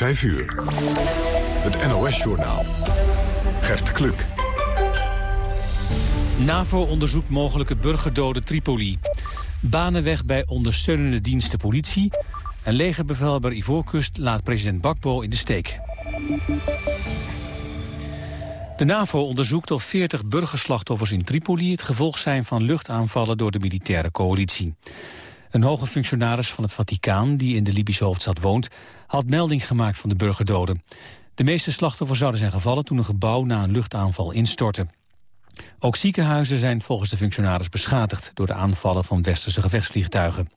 5 uur. Het NOS-journaal. Gert Kluk. NAVO onderzoekt mogelijke burgerdoden Tripoli. Banen weg bij ondersteunende diensten politie. En legerbevelhebber Ivoorkust laat president Bakbo in de steek. De NAVO onderzoekt of 40 burgerslachtoffers in Tripoli... het gevolg zijn van luchtaanvallen door de militaire coalitie. Een hoge functionaris van het Vaticaan, die in de Libische hoofdstad woont... had melding gemaakt van de burgerdoden. De meeste slachtoffers zouden zijn gevallen toen een gebouw na een luchtaanval instortte. Ook ziekenhuizen zijn volgens de functionaris beschadigd... door de aanvallen van westerse gevechtsvliegtuigen.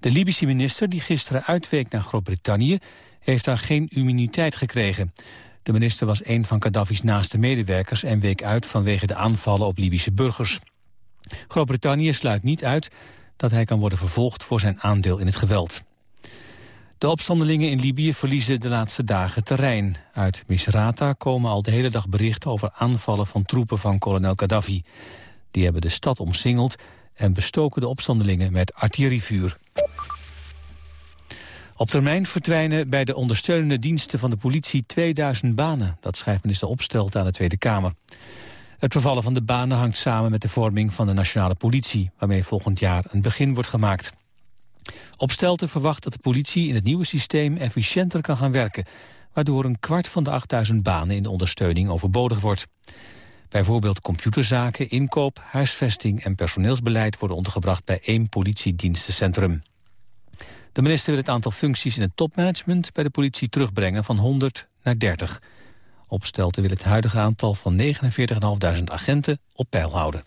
De Libische minister, die gisteren uitweek naar Groot-Brittannië... heeft daar geen immuniteit gekregen. De minister was een van Gaddafi's naaste medewerkers... en week uit vanwege de aanvallen op Libische burgers. Groot-Brittannië sluit niet uit dat hij kan worden vervolgd voor zijn aandeel in het geweld. De opstandelingen in Libië verliezen de laatste dagen terrein. Uit Misrata komen al de hele dag berichten over aanvallen van troepen van kolonel Gaddafi. Die hebben de stad omsingeld en bestoken de opstandelingen met artillerievuur. Op termijn verdwijnen bij de ondersteunende diensten van de politie 2000 banen. Dat schrijft minister Opstelt aan de Tweede Kamer. Het vervallen van de banen hangt samen met de vorming van de nationale politie... waarmee volgend jaar een begin wordt gemaakt. Opstelten verwacht dat de politie in het nieuwe systeem efficiënter kan gaan werken... waardoor een kwart van de 8000 banen in de ondersteuning overbodig wordt. Bijvoorbeeld computerzaken, inkoop, huisvesting en personeelsbeleid... worden ondergebracht bij één politiedienstencentrum. De minister wil het aantal functies in het topmanagement bij de politie terugbrengen van 100 naar 30. Opstelten wil het huidige aantal van 49.500 agenten op peil houden.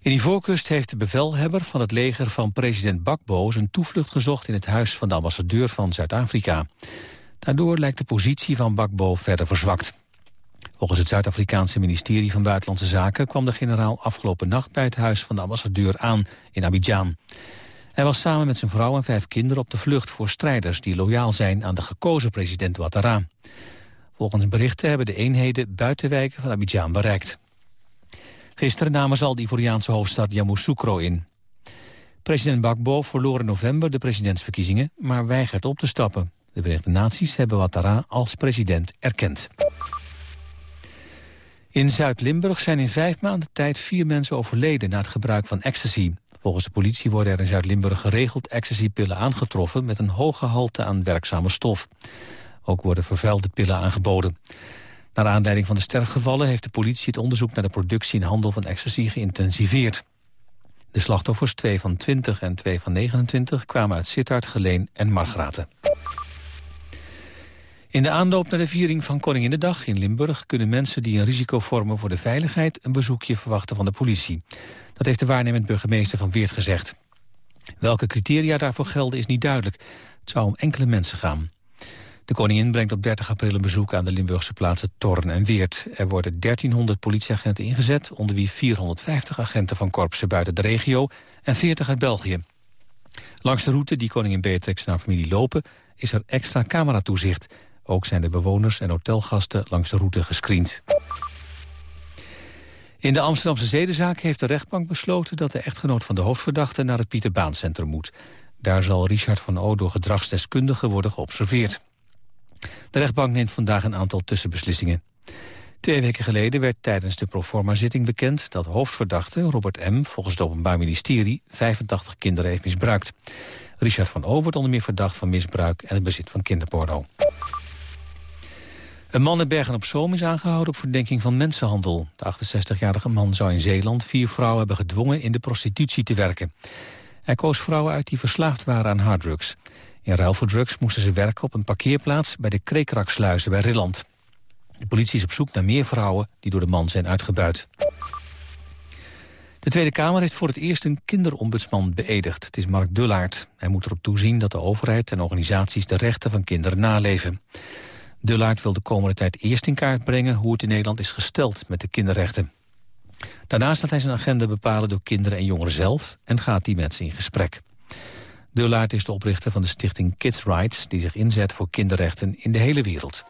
In Ivoorkust heeft de bevelhebber van het leger van president Bakbo zijn toevlucht gezocht in het huis van de ambassadeur van Zuid-Afrika. Daardoor lijkt de positie van Bakbo verder verzwakt. Volgens het Zuid-Afrikaanse ministerie van Buitenlandse Zaken kwam de generaal afgelopen nacht bij het huis van de ambassadeur aan in Abidjan. Hij was samen met zijn vrouw en vijf kinderen op de vlucht voor strijders die loyaal zijn aan de gekozen president Ouattara. Volgens berichten hebben de eenheden buitenwijken van Abidjan bereikt. Gisteren namen ze al de Ivoriaanse hoofdstad Yamoussoukro in. President Bakbo verloor in november de presidentsverkiezingen, maar weigert op te stappen. De Verenigde Naties hebben Ouattara als president erkend. In Zuid-Limburg zijn in vijf maanden tijd vier mensen overleden na het gebruik van ecstasy. Volgens de politie worden er in Zuid-Limburg geregeld ecstasypillen aangetroffen met een hoge gehalte aan werkzame stof. Ook worden vervuilde pillen aangeboden. Naar aanleiding van de sterfgevallen heeft de politie het onderzoek naar de productie en handel van ecstasy geïntensiveerd. De slachtoffers, twee van 20 en twee van 29, kwamen uit Sittard, Geleen en Margraten. In de aanloop naar de viering van Koninginnedag in Limburg... kunnen mensen die een risico vormen voor de veiligheid... een bezoekje verwachten van de politie. Dat heeft de waarnemend burgemeester van Weert gezegd. Welke criteria daarvoor gelden is niet duidelijk. Het zou om enkele mensen gaan. De koningin brengt op 30 april een bezoek aan de Limburgse plaatsen Torn en Weert. Er worden 1300 politieagenten ingezet, onder wie 450 agenten van korpsen buiten de regio en 40 uit België. Langs de route die koningin Beatrix naar familie lopen is er extra cameratoezicht. Ook zijn de bewoners en hotelgasten langs de route gescreend. In de Amsterdamse zedenzaak heeft de rechtbank besloten dat de echtgenoot van de hoofdverdachte naar het Pieter moet. Daar zal Richard van O door gedragsdeskundigen worden geobserveerd. De rechtbank neemt vandaag een aantal tussenbeslissingen. Twee weken geleden werd tijdens de proforma-zitting bekend... dat hoofdverdachte Robert M. volgens het Openbaar Ministerie... 85 kinderen heeft misbruikt. Richard van O. wordt onder meer verdacht van misbruik... en het bezit van kinderporno. Een man in Bergen-op-Zoom is aangehouden op verdenking van mensenhandel. De 68-jarige man zou in Zeeland vier vrouwen hebben gedwongen in de prostitutie te werken. Hij koos vrouwen uit die verslaafd waren aan harddrugs. In ruil voor drugs moesten ze werken op een parkeerplaats bij de Kreekraksluizen bij Rilland. De politie is op zoek naar meer vrouwen die door de man zijn uitgebuit. De Tweede Kamer heeft voor het eerst een kinderombudsman beëdigd. Het is Mark Dullaert. Hij moet erop toezien dat de overheid en organisaties de rechten van kinderen naleven. Dullaert wil de komende tijd eerst in kaart brengen hoe het in Nederland is gesteld met de kinderrechten. Daarnaast laat hij zijn agenda bepalen door kinderen en jongeren zelf en gaat die met ze in gesprek. Dullaert is de oprichter van de stichting Kids Rights... die zich inzet voor kinderrechten in de hele wereld.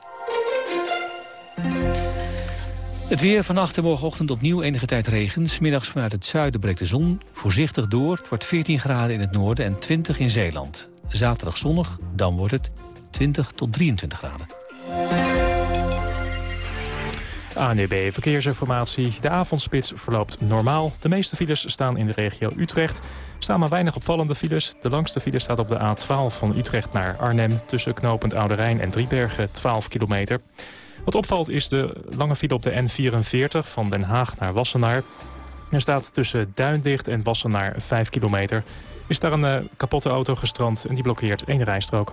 Het weer vannacht en morgenochtend opnieuw enige tijd regen. Smiddags vanuit het zuiden breekt de zon voorzichtig door. Het wordt 14 graden in het noorden en 20 in Zeeland. Zaterdag zonnig, dan wordt het 20 tot 23 graden. ANEB Verkeersinformatie. De avondspits verloopt normaal. De meeste files staan in de regio Utrecht. Er staan maar weinig opvallende files. De langste file staat op de A12 van Utrecht naar Arnhem... tussen knooppunt Oude Rijn en Driebergen, 12 kilometer. Wat opvalt is de lange file op de N44 van Den Haag naar Wassenaar. Er staat tussen Duindicht en Wassenaar 5 kilometer. Is daar een uh, kapotte auto gestrand en die blokkeert één rijstrook.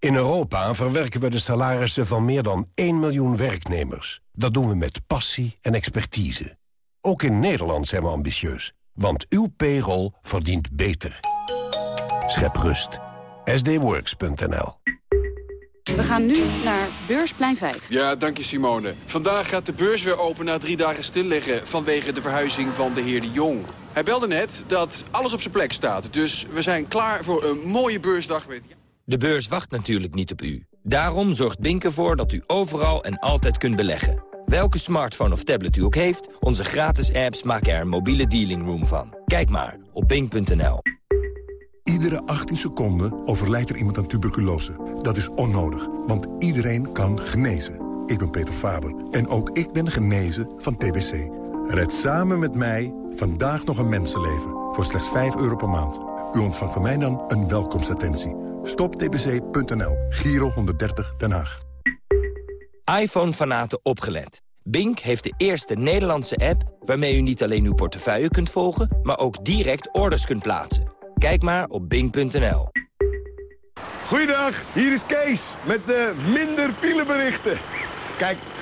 In Europa verwerken we de salarissen van meer dan 1 miljoen werknemers. Dat doen we met passie en expertise. Ook in Nederland zijn we ambitieus, want uw payroll verdient beter. Schep rust. sdworks.nl We gaan nu naar Beursplein 5. Ja, dank je Simone. Vandaag gaat de beurs weer open na drie dagen stilliggen... vanwege de verhuizing van de heer De Jong. Hij belde net dat alles op zijn plek staat. Dus we zijn klaar voor een mooie beursdag met... De beurs wacht natuurlijk niet op u. Daarom zorgt Bink ervoor dat u overal en altijd kunt beleggen. Welke smartphone of tablet u ook heeft, onze gratis apps maken er een mobiele dealing room van. Kijk maar op bink.nl. Iedere 18 seconden overlijdt er iemand aan tuberculose. Dat is onnodig, want iedereen kan genezen. Ik ben Peter Faber en ook ik ben genezen van TBC. Red samen met mij vandaag nog een mensenleven voor slechts 5 euro per maand. U ontvangt van mij dan een welkomstattentie. Stoptbc.nl, Giro 130 Den Haag. iPhone-fanaten opgelet. Bink heeft de eerste Nederlandse app waarmee u niet alleen uw portefeuille kunt volgen... maar ook direct orders kunt plaatsen. Kijk maar op bink.nl. Goeiedag, hier is Kees met de minder fileberichten. Kijk,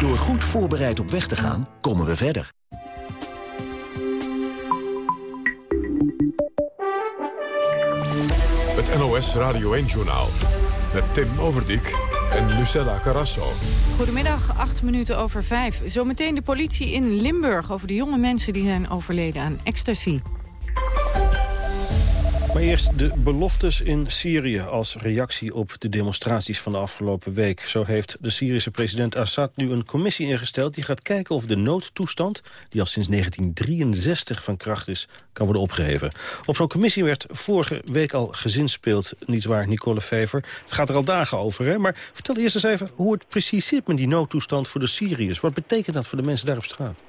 Door goed voorbereid op weg te gaan, komen we verder. Het NOS Radio 1-journaal met Tim Overdijk en Lucella Carrasso. Goedemiddag, acht minuten over vijf. Zometeen de politie in Limburg over de jonge mensen die zijn overleden aan ecstasy. Maar eerst de beloftes in Syrië als reactie op de demonstraties van de afgelopen week. Zo heeft de Syrische president Assad nu een commissie ingesteld... die gaat kijken of de noodtoestand, die al sinds 1963 van kracht is, kan worden opgeheven. Op zo'n commissie werd vorige week al gezinspeeld, nietwaar, Nicole Fever. Het gaat er al dagen over, hè? Maar vertel eerst eens even hoe het precies zit met die noodtoestand voor de Syriërs. Wat betekent dat voor de mensen daar op straat?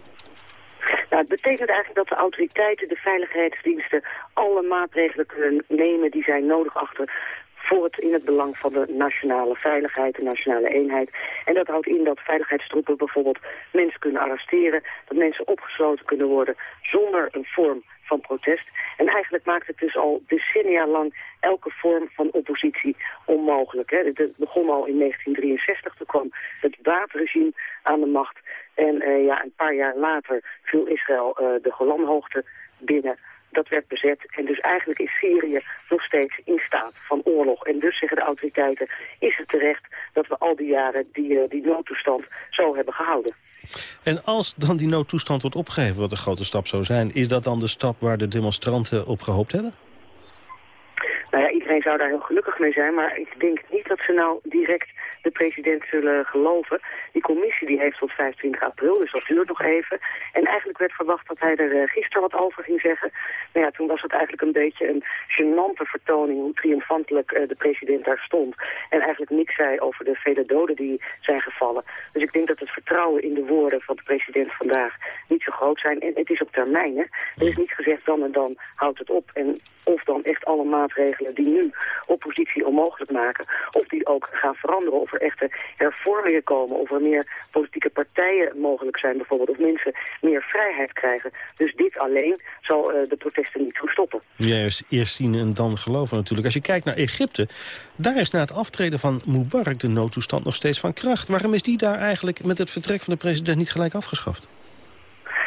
Het betekent eigenlijk dat de autoriteiten, de veiligheidsdiensten, alle maatregelen kunnen nemen die zij nodig achten voor het in het belang van de nationale veiligheid, de nationale eenheid. En dat houdt in dat veiligheidstroepen bijvoorbeeld mensen kunnen arresteren, dat mensen opgesloten kunnen worden zonder een vorm van protest. En eigenlijk maakt het dus al decennia lang elke vorm van oppositie onmogelijk. Hè. Het begon al in 1963, toen kwam het waterregime aan de macht. En uh, ja, een paar jaar later viel Israël uh, de Golanhoogte binnen. Dat werd bezet. En dus eigenlijk is Syrië nog steeds in staat van oorlog. En dus zeggen de autoriteiten, is het terecht dat we al die jaren die, uh, die noodtoestand zo hebben gehouden. En als dan die noodtoestand wordt opgeheven, wat een grote stap zou zijn... is dat dan de stap waar de demonstranten op gehoopt hebben? Nou ja, iedereen zou daar heel gelukkig mee zijn, maar ik denk niet dat ze nou direct de president zullen geloven. Die commissie die heeft tot 25 april, dus dat duurt nog even. En eigenlijk werd verwacht dat hij er uh, gisteren wat over ging zeggen. Nou ja, toen was het eigenlijk een beetje een gênante vertoning hoe triomfantelijk uh, de president daar stond. En eigenlijk niks zei over de vele doden die zijn gevallen. Dus ik denk dat het vertrouwen in de woorden van de president vandaag niet zo groot zijn. En het is op termijn, hè. Er is niet gezegd dan en dan houdt het op. En of dan echt alle maatregelen die nu oppositie onmogelijk maken, of die ook gaan veranderen, of er echte hervormingen komen, of er meer politieke partijen mogelijk zijn bijvoorbeeld, of mensen meer vrijheid krijgen. Dus dit alleen zal uh, de protesten niet stoppen. Ja, eerst zien en dan geloven natuurlijk. Als je kijkt naar Egypte, daar is na het aftreden van Mubarak de noodtoestand nog steeds van kracht. Waarom is die daar eigenlijk met het vertrek van de president niet gelijk afgeschaft?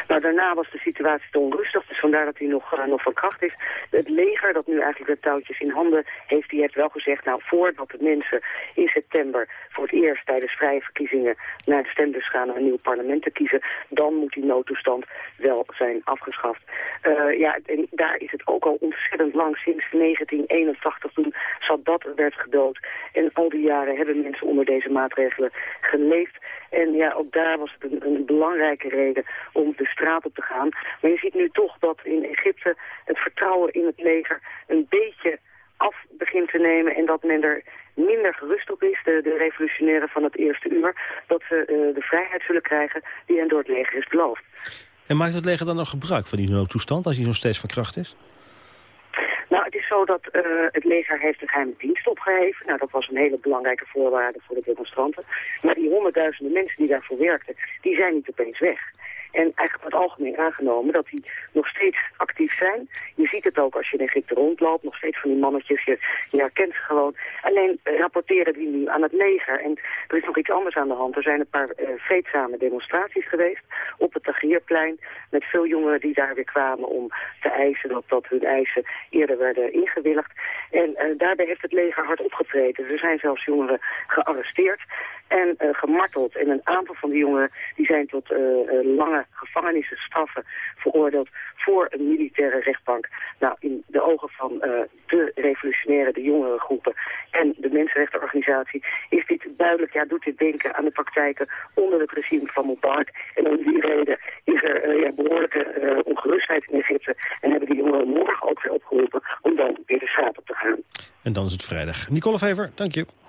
Nou, daarna was de situatie te onrustig, dus vandaar dat hij nog, uh, nog van kracht is. Het leger, dat nu eigenlijk de touwtjes in handen heeft, die heeft wel gezegd... nou, voordat de mensen in september voor het eerst tijdens vrije verkiezingen... naar de stembus gaan en een nieuw parlement te kiezen... dan moet die noodtoestand wel zijn afgeschaft. Uh, ja, en daar is het ook al ontzettend lang, sinds 1981, toen Sadat werd gedood. En al die jaren hebben mensen onder deze maatregelen geleefd. En ja, ook daar was het een, een, belangrijke reden om de straat op te gaan. Maar je ziet nu toch dat in Egypte het vertrouwen in het leger een beetje af begint te nemen en dat men er minder gerust op is, de, de revolutionairen van het eerste uur, dat ze uh, de vrijheid zullen krijgen die hen door het leger is beloofd. En maakt het leger dan nog gebruik van die noodtoestand als die nog steeds van kracht is? Nou, het is zo dat uh, het leger heeft een geheime dienst opgeheven. Nou, dat was een hele belangrijke voorwaarde voor de demonstranten. Maar die honderdduizenden mensen die daarvoor werkten, die zijn niet opeens weg. En eigenlijk wordt algemeen aangenomen dat die nog steeds actief zijn. Je ziet het ook als je in Egypte rondloopt, nog steeds van die mannetjes, je, herkent ze gewoon. Alleen rapporteren die nu aan het leger. En er is nog iets anders aan de hand. Er zijn een paar uh, vreedzame demonstraties geweest op het Tahrirplein. Met veel jongeren die daar weer kwamen om te eisen dat, dat hun eisen eerder werden ingewilligd. En uh, daarbij heeft het leger hard opgetreden. Er zijn zelfs jongeren gearresteerd en gemarteld. En een aantal van die jongeren die zijn tot uh, uh, lange gevangenisstraffen veroordeeld voor een militaire rechtbank. Nou, in de ogen van de revolutionaire, de jongere groepen en de mensenrechtenorganisatie is dit duidelijk, ja, doet dit denken aan de praktijken onder het regime van Mubarak. En om die reden is er ja, behoorlijke ongerustheid in Egypte en hebben die jongeren morgen ook weer opgeroepen om dan weer de straat op te gaan. En dan is het vrijdag. Nicole Fever, dank je.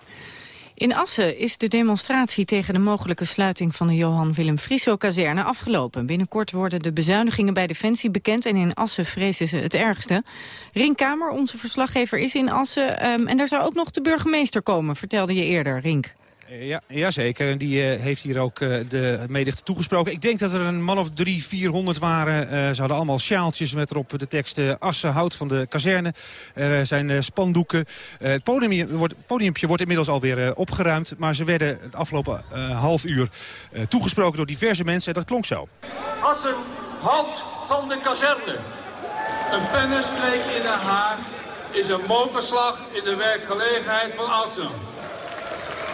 In Assen is de demonstratie tegen de mogelijke sluiting van de Johan Willem Frieso-kazerne afgelopen. Binnenkort worden de bezuinigingen bij Defensie bekend en in Assen vrezen ze het ergste. Rink Kamer, onze verslaggever, is in Assen um, en daar zou ook nog de burgemeester komen, vertelde je eerder, Rink. Ja, jazeker. En die uh, heeft hier ook uh, de menigte toegesproken. Ik denk dat er een man of drie, vierhonderd waren. Ze hadden allemaal sjaaltjes met erop de tekst Assen hout van de kazerne. Er zijn spandoeken. het podium wordt, podiumpje wordt inmiddels alweer opgeruimd. Maar ze werden het afgelopen half uur toegesproken door diverse mensen. En dat klonk zo. Assen hout van de kazerne. Een pennenstreek in Den Haag is een mokerslag in de werkgelegenheid van Assen.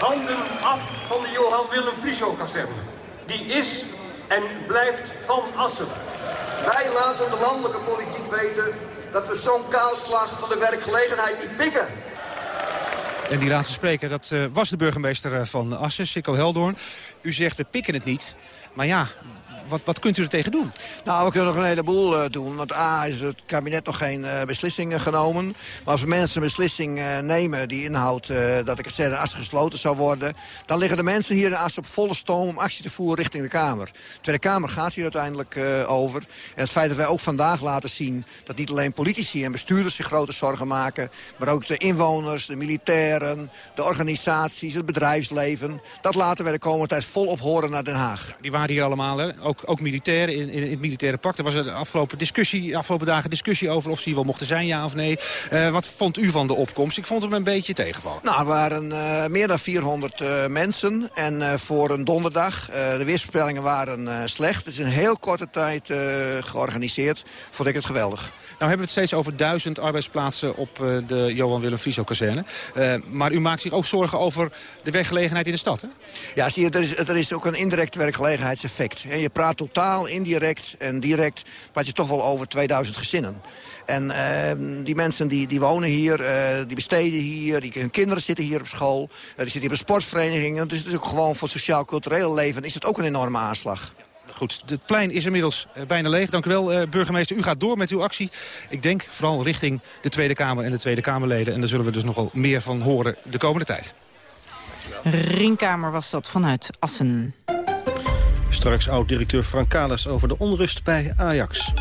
Handen af van de Johan Willem Frieso-kazerne. Die is en blijft van Assen. Wij laten de landelijke politiek weten dat we zo'n kaalslag van de werkgelegenheid niet pikken. En die laatste spreker, dat uh, was de burgemeester van Assen, Sikko Heldoorn. U zegt, we pikken het niet. Maar ja, wat, wat kunt u er tegen doen? Nou, we kunnen nog een heleboel uh, doen. Want A, is het kabinet nog geen uh, beslissingen genomen. Maar als mensen een beslissing uh, nemen die inhoudt dat de kazerne Assen gesloten zou worden... dan liggen de mensen hier in Assen op volle stoom om actie te voeren richting de Kamer. De Tweede Kamer gaat hier uiteindelijk over. En het feit dat wij ook vandaag laten zien dat niet alleen politici en bestuurders zich grote zorgen maken... maar ook de inwoners, de militairen, de organisaties, het bedrijfsleven... dat laten wij de komende tijd volop horen naar Den Haag. Die waren hier allemaal, hè? Ook, ook militairen in, in, het militaire pak. Er was de afgelopen, discussie, afgelopen dagen discussie over of ze hier wel mochten zijn, ja of nee. Uh, wat vond u van de opkomst? Ik vond hem een beetje tegenvallen. Nou, er waren uh, meer dan 400 uh, mensen. En voor een donderdag, de weersvoorspellingen waren slecht. Het is een heel korte tijd georganiseerd. Vond ik het geweldig. Nou hebben we het steeds over duizend arbeidsplaatsen op de Johan Willem Frieso-kazerne. maar u maakt zich ook zorgen over de werkgelegenheid in de stad, hè? Ja, zie je, er is, er is ook een indirect werkgelegenheidseffect. Je praat totaal indirect en direct praat je toch wel over 2000 gezinnen. En uh, die mensen die, die wonen hier, uh, die besteden hier, die, hun kinderen zitten hier op school. Uh, die zitten hier op sportverenigingen. Dus het is ook gewoon voor het sociaal-cultureel leven is het ook een enorme aanslag. Goed, het plein is inmiddels bijna leeg. Dank u wel, burgemeester. U gaat door met uw actie. Ik denk vooral richting de Tweede Kamer en de Tweede Kamerleden. En daar zullen we dus nogal meer van horen de komende tijd. Ringkamer was dat vanuit Assen. Straks oud-directeur Frank Kalis over de onrust bij Ajax.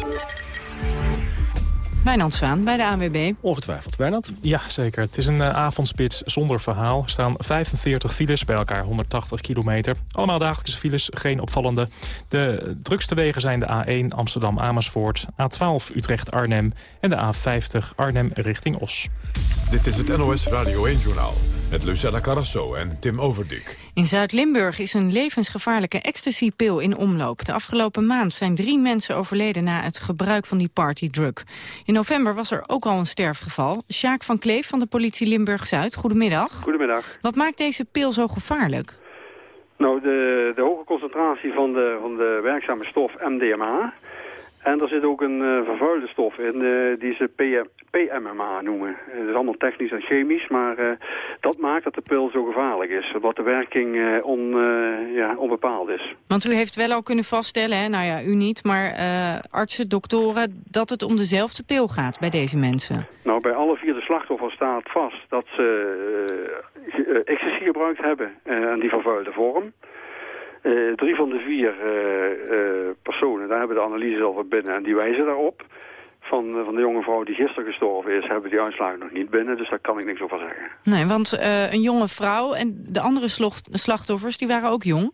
Wijnand Zwaan bij de ANWB. Ongetwijfeld. Wijnand? Ja, zeker. Het is een uh, avondspits zonder verhaal. Er staan 45 files, bij elkaar 180 kilometer. Allemaal dagelijkse files, geen opvallende. De drukste wegen zijn de A1 Amsterdam-Amersfoort... A12 Utrecht-Arnhem en de A50 Arnhem richting Os. Dit is het NOS Radio 1-journaal met Lucella Carrasso en Tim Overdik. In Zuid-Limburg is een levensgevaarlijke ecstasy-pil in omloop. De afgelopen maand zijn drie mensen overleden na het gebruik van die partydrug. In november was er ook al een sterfgeval. Sjaak van Kleef van de politie Limburg-Zuid, goedemiddag. Goedemiddag. Wat maakt deze pil zo gevaarlijk? Nou, de, de hoge concentratie van de, van de werkzame stof MDMA... En er zit ook een uh, vervuilde stof in uh, die ze PM, PMMA noemen. Het is allemaal technisch en chemisch, maar uh, dat maakt dat de pil zo gevaarlijk is. Wat de werking on, ja, onbepaald is. Want u heeft wel al kunnen vaststellen, hè? nou ja, u niet, maar artsen, doktoren... dat het om dezelfde pil gaat bij deze mensen. Nou, bij alle vier de slachtoffers staat vast dat ze ecstasy gebruikt hebben... en die vervuilde vorm. Uh, drie van de vier uh, uh, personen, daar hebben de analyses al van binnen en die wijzen daarop. Van, van de jonge vrouw die gisteren gestorven is, hebben die uitslagen nog niet binnen. Dus daar kan ik niks over zeggen. Nee, want een jonge vrouw en de andere slachtoffers, die waren ook jong?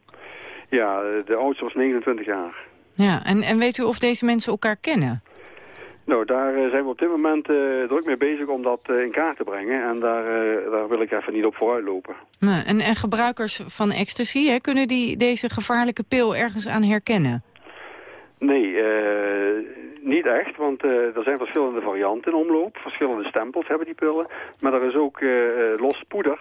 Ja, de oudste was 29 jaar. Ja, en, en weet u of deze mensen elkaar kennen? Nou, daar eh, zijn we op dit moment uh, druk mee bezig om dat uh, in kaart te brengen. En daar, uh, daar wil ik even niet op vooruit lopen. Nou, en, en gebruikers van ecstasy, hè, kunnen die deze gevaarlijke pil ergens aan herkennen? Nee, niet echt, want er zijn verschillende varianten in omloop. Verschillende stempels hebben die pillen. Maar er is ook los poeder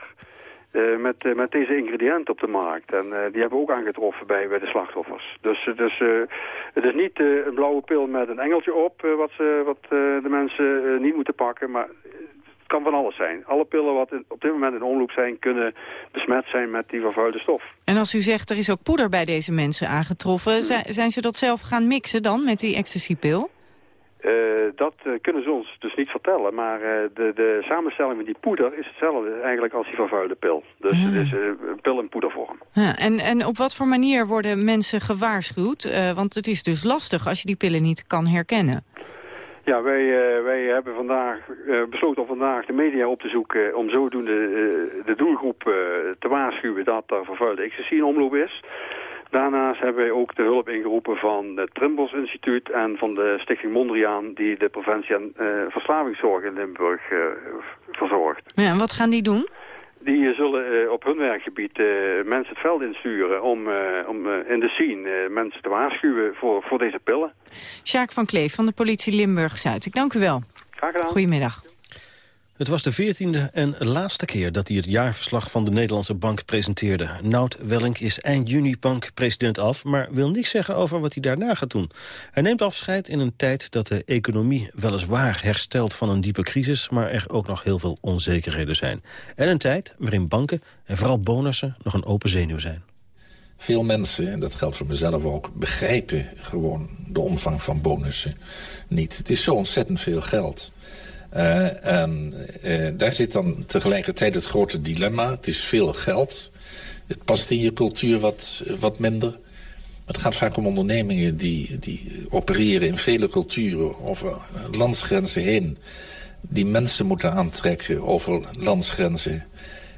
uh, met, uh, met deze ingrediënten op de markt. En uh, die hebben we ook aangetroffen bij, bij de slachtoffers. Dus, dus het is niet een blauwe pil met een engeltje op... wat, ze, wat de mensen niet moeten pakken, maar... Het kan van alles zijn. Alle pillen wat in, op dit moment in omloop zijn... kunnen besmet zijn met die vervuilde stof. En als u zegt er is ook poeder bij deze mensen aangetroffen... Hmm. Zijn, zijn ze dat zelf gaan mixen dan met die ecstasypil? Uh, dat uh, kunnen ze ons dus niet vertellen. Maar uh, de, de samenstelling van die poeder is hetzelfde eigenlijk als die vervuilde pil. Dus het is een pil in poedervorm. Ja, en, en op wat voor manier worden mensen gewaarschuwd? want het is dus lastig als je die pillen niet kan herkennen. Ja, wij, wij hebben vandaag besloten om vandaag de media op te zoeken... om zodoende de doelgroep te waarschuwen dat er vervuilde ecstasy in omloop is... Daarnaast hebben wij ook de hulp ingeroepen van het Trimbos Instituut en van de Stichting Mondriaan die de preventie en uh, verslavingszorg in Limburg uh, verzorgt. Ja, en wat gaan die doen? Die zullen uh, op hun werkgebied mensen het veld insturen om, om in de scene mensen te waarschuwen voor, voor deze pillen. Sjaak van Kleef van de politie Limburg-Zuid. Ik dank u wel. Graag gedaan. Goedemiddag. Het was de veertiende en laatste keer dat hij het jaarverslag van de Nederlandse Bank presenteerde. Nout Wellink is eind juni bankpresident af, maar wil niks zeggen over wat hij daarna gaat doen. Hij neemt afscheid in een tijd dat de economie weliswaar herstelt van een diepe crisis, maar er ook nog heel veel onzekerheden zijn. En een tijd waarin banken en vooral bonussen nog een open zenuw zijn. Veel mensen, en dat geldt voor mezelf ook, begrijpen gewoon de omvang van bonussen niet. Het is zo ontzettend veel geld. En uh, daar zit dan tegelijkertijd het grote dilemma. Het is veel geld. Het past in je cultuur wat, wat minder. Maar het gaat vaak om ondernemingen die, die opereren in vele culturen over landsgrenzen heen. Die mensen moeten aantrekken over landsgrenzen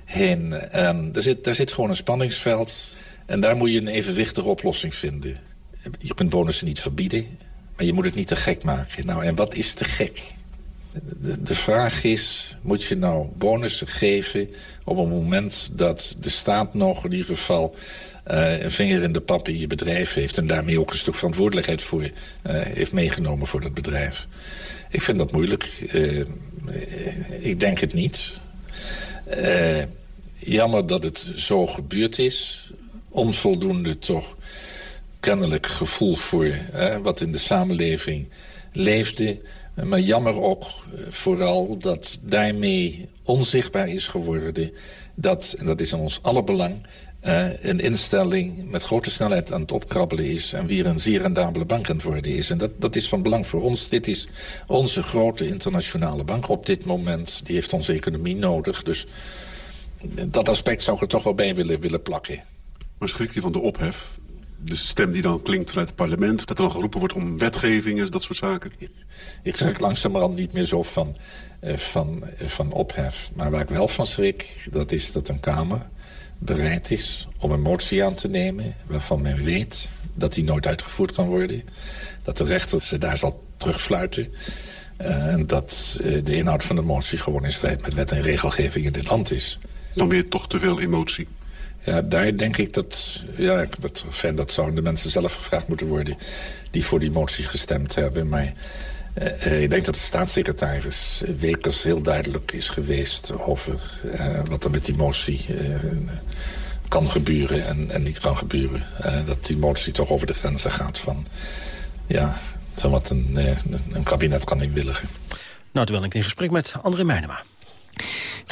heen. En daar zit, daar zit gewoon een spanningsveld. En daar moet je een evenwichtige oplossing vinden. Je kunt bonussen niet verbieden, maar je moet het niet te gek maken. Nou, en wat is te gek? De, vraag is, moet je nou bonussen geven op een moment dat de staat nog in ieder geval uh, een vinger in de pap in je bedrijf heeft... en daarmee ook een stuk verantwoordelijkheid voor uh, heeft meegenomen voor dat bedrijf. Ik vind dat moeilijk. Uh, ik denk het niet. jammer dat het zo gebeurd is. Onvoldoende toch kennelijk gevoel voor wat in de samenleving leefde... Maar jammer ook eh, vooral dat daarmee onzichtbaar is geworden... dat, en dat is in ons allerbelang, uh, een instelling met grote snelheid aan het opkrabbelen is... en weer een zeer rendabele bank aan het worden is. En dat, dat is van belang voor ons. Dit is onze grote internationale bank op dit moment. Die heeft onze economie nodig. Dus dat aspect zou ik er toch wel bij willen, willen plakken. Maar schrikt van de ophef? De stem die dan klinkt vanuit het parlement... dat er dan geroepen wordt om wetgevingen, dat soort zaken? Ik schrik langzamerhand niet meer zo van, uh, van, uh, van ophef. Maar waar ik wel van schrik, dat is dat een Kamer bereid is om een motie aan te nemen... waarvan men weet dat die nooit uitgevoerd kan worden. Dat de rechter ze daar zal terugfluiten. Uh, en dat de inhoud van de motie gewoon in strijd met wet en regelgeving in dit land is. Dan weer toch te veel emotie. Ja, daar denk ik dat... Ja, dat, fan, dat zouden de mensen zelf gevraagd moeten worden... die voor die moties gestemd hebben. Maar uh, ik denk dat de staatssecretaris Wekers heel duidelijk is geweest... over wat er met die motie kan gebeuren en, en, niet kan gebeuren. dat die motie toch over de grenzen gaat van... ja, wat een, een kabinet kan inwilligen. Nou, terwijl ik in gesprek met André Meijnema.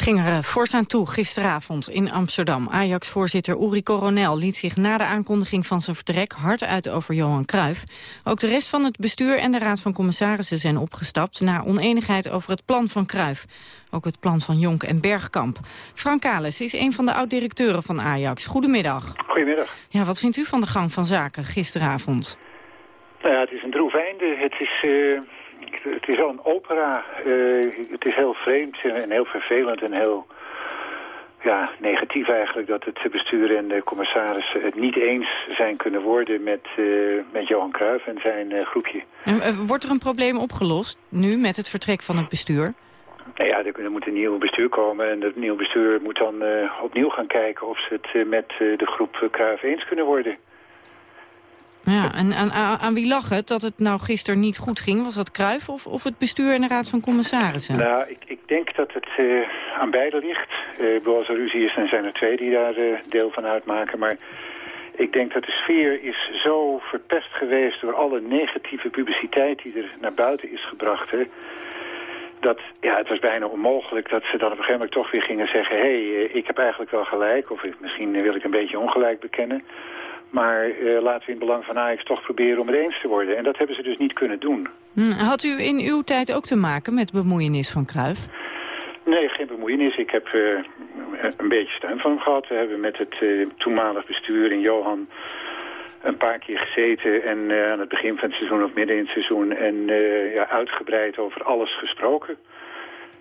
Ging er fors aan toe gisteravond in Amsterdam. Ajax-voorzitter Uri Coronel liet zich na de aankondiging van zijn vertrek hard uit over Johan Cruijff. Ook de rest van het bestuur en de Raad van Commissarissen zijn opgestapt na oneenigheid over het plan van Cruijff. Ook het plan van Jonk en Bergkamp. Frank Kales is een van de oud-directeuren van Ajax. Goedemiddag. Goedemiddag. Ja, wat vindt u van de gang van zaken gisteravond? Nou ja, het is een droef einde. Het is... Uh het is wel een opera. Uh, het is heel vreemd en heel vervelend en heel ja, negatief eigenlijk... dat het bestuur en de commissarissen het niet eens zijn kunnen worden met, uh, met Johan Cruijff en zijn uh, groepje. En, wordt er een probleem opgelost nu met het vertrek van het bestuur? Nou ja, er, er moet een nieuw bestuur komen en het nieuwe bestuur moet dan opnieuw gaan kijken... of ze het met de groep Cruijff eens kunnen worden. Ja, en aan, aan, wie lag het dat het nou gisteren niet goed ging? Was dat Kruif of, of het bestuur en de Raad van Commissarissen? Nou, ik, ik denk dat het uh, aan beide ligt. Uh, als er ruzie is, dan zijn er twee die daar uh, deel van uitmaken. Maar ik denk dat de sfeer is zo verpest geweest door alle negatieve publiciteit die er naar buiten is gebracht. Hè, dat ja, het was bijna onmogelijk dat ze dan op een gegeven moment toch weer gingen zeggen... hé, hey, ik heb eigenlijk wel gelijk, of misschien wil ik een beetje ongelijk bekennen... Maar uh, laten we in belang van Ajax toch proberen om het eens te worden. En dat hebben ze dus niet kunnen doen. Hm, had u in uw tijd ook te maken met bemoeienis van Cruijff? Nee, geen bemoeienis. Ik heb uh, een beetje steun van hem gehad. We hebben met het uh, toenmalig bestuur in Johan een paar keer gezeten. En aan het begin van het seizoen of midden in het seizoen. En ja, uitgebreid over alles gesproken.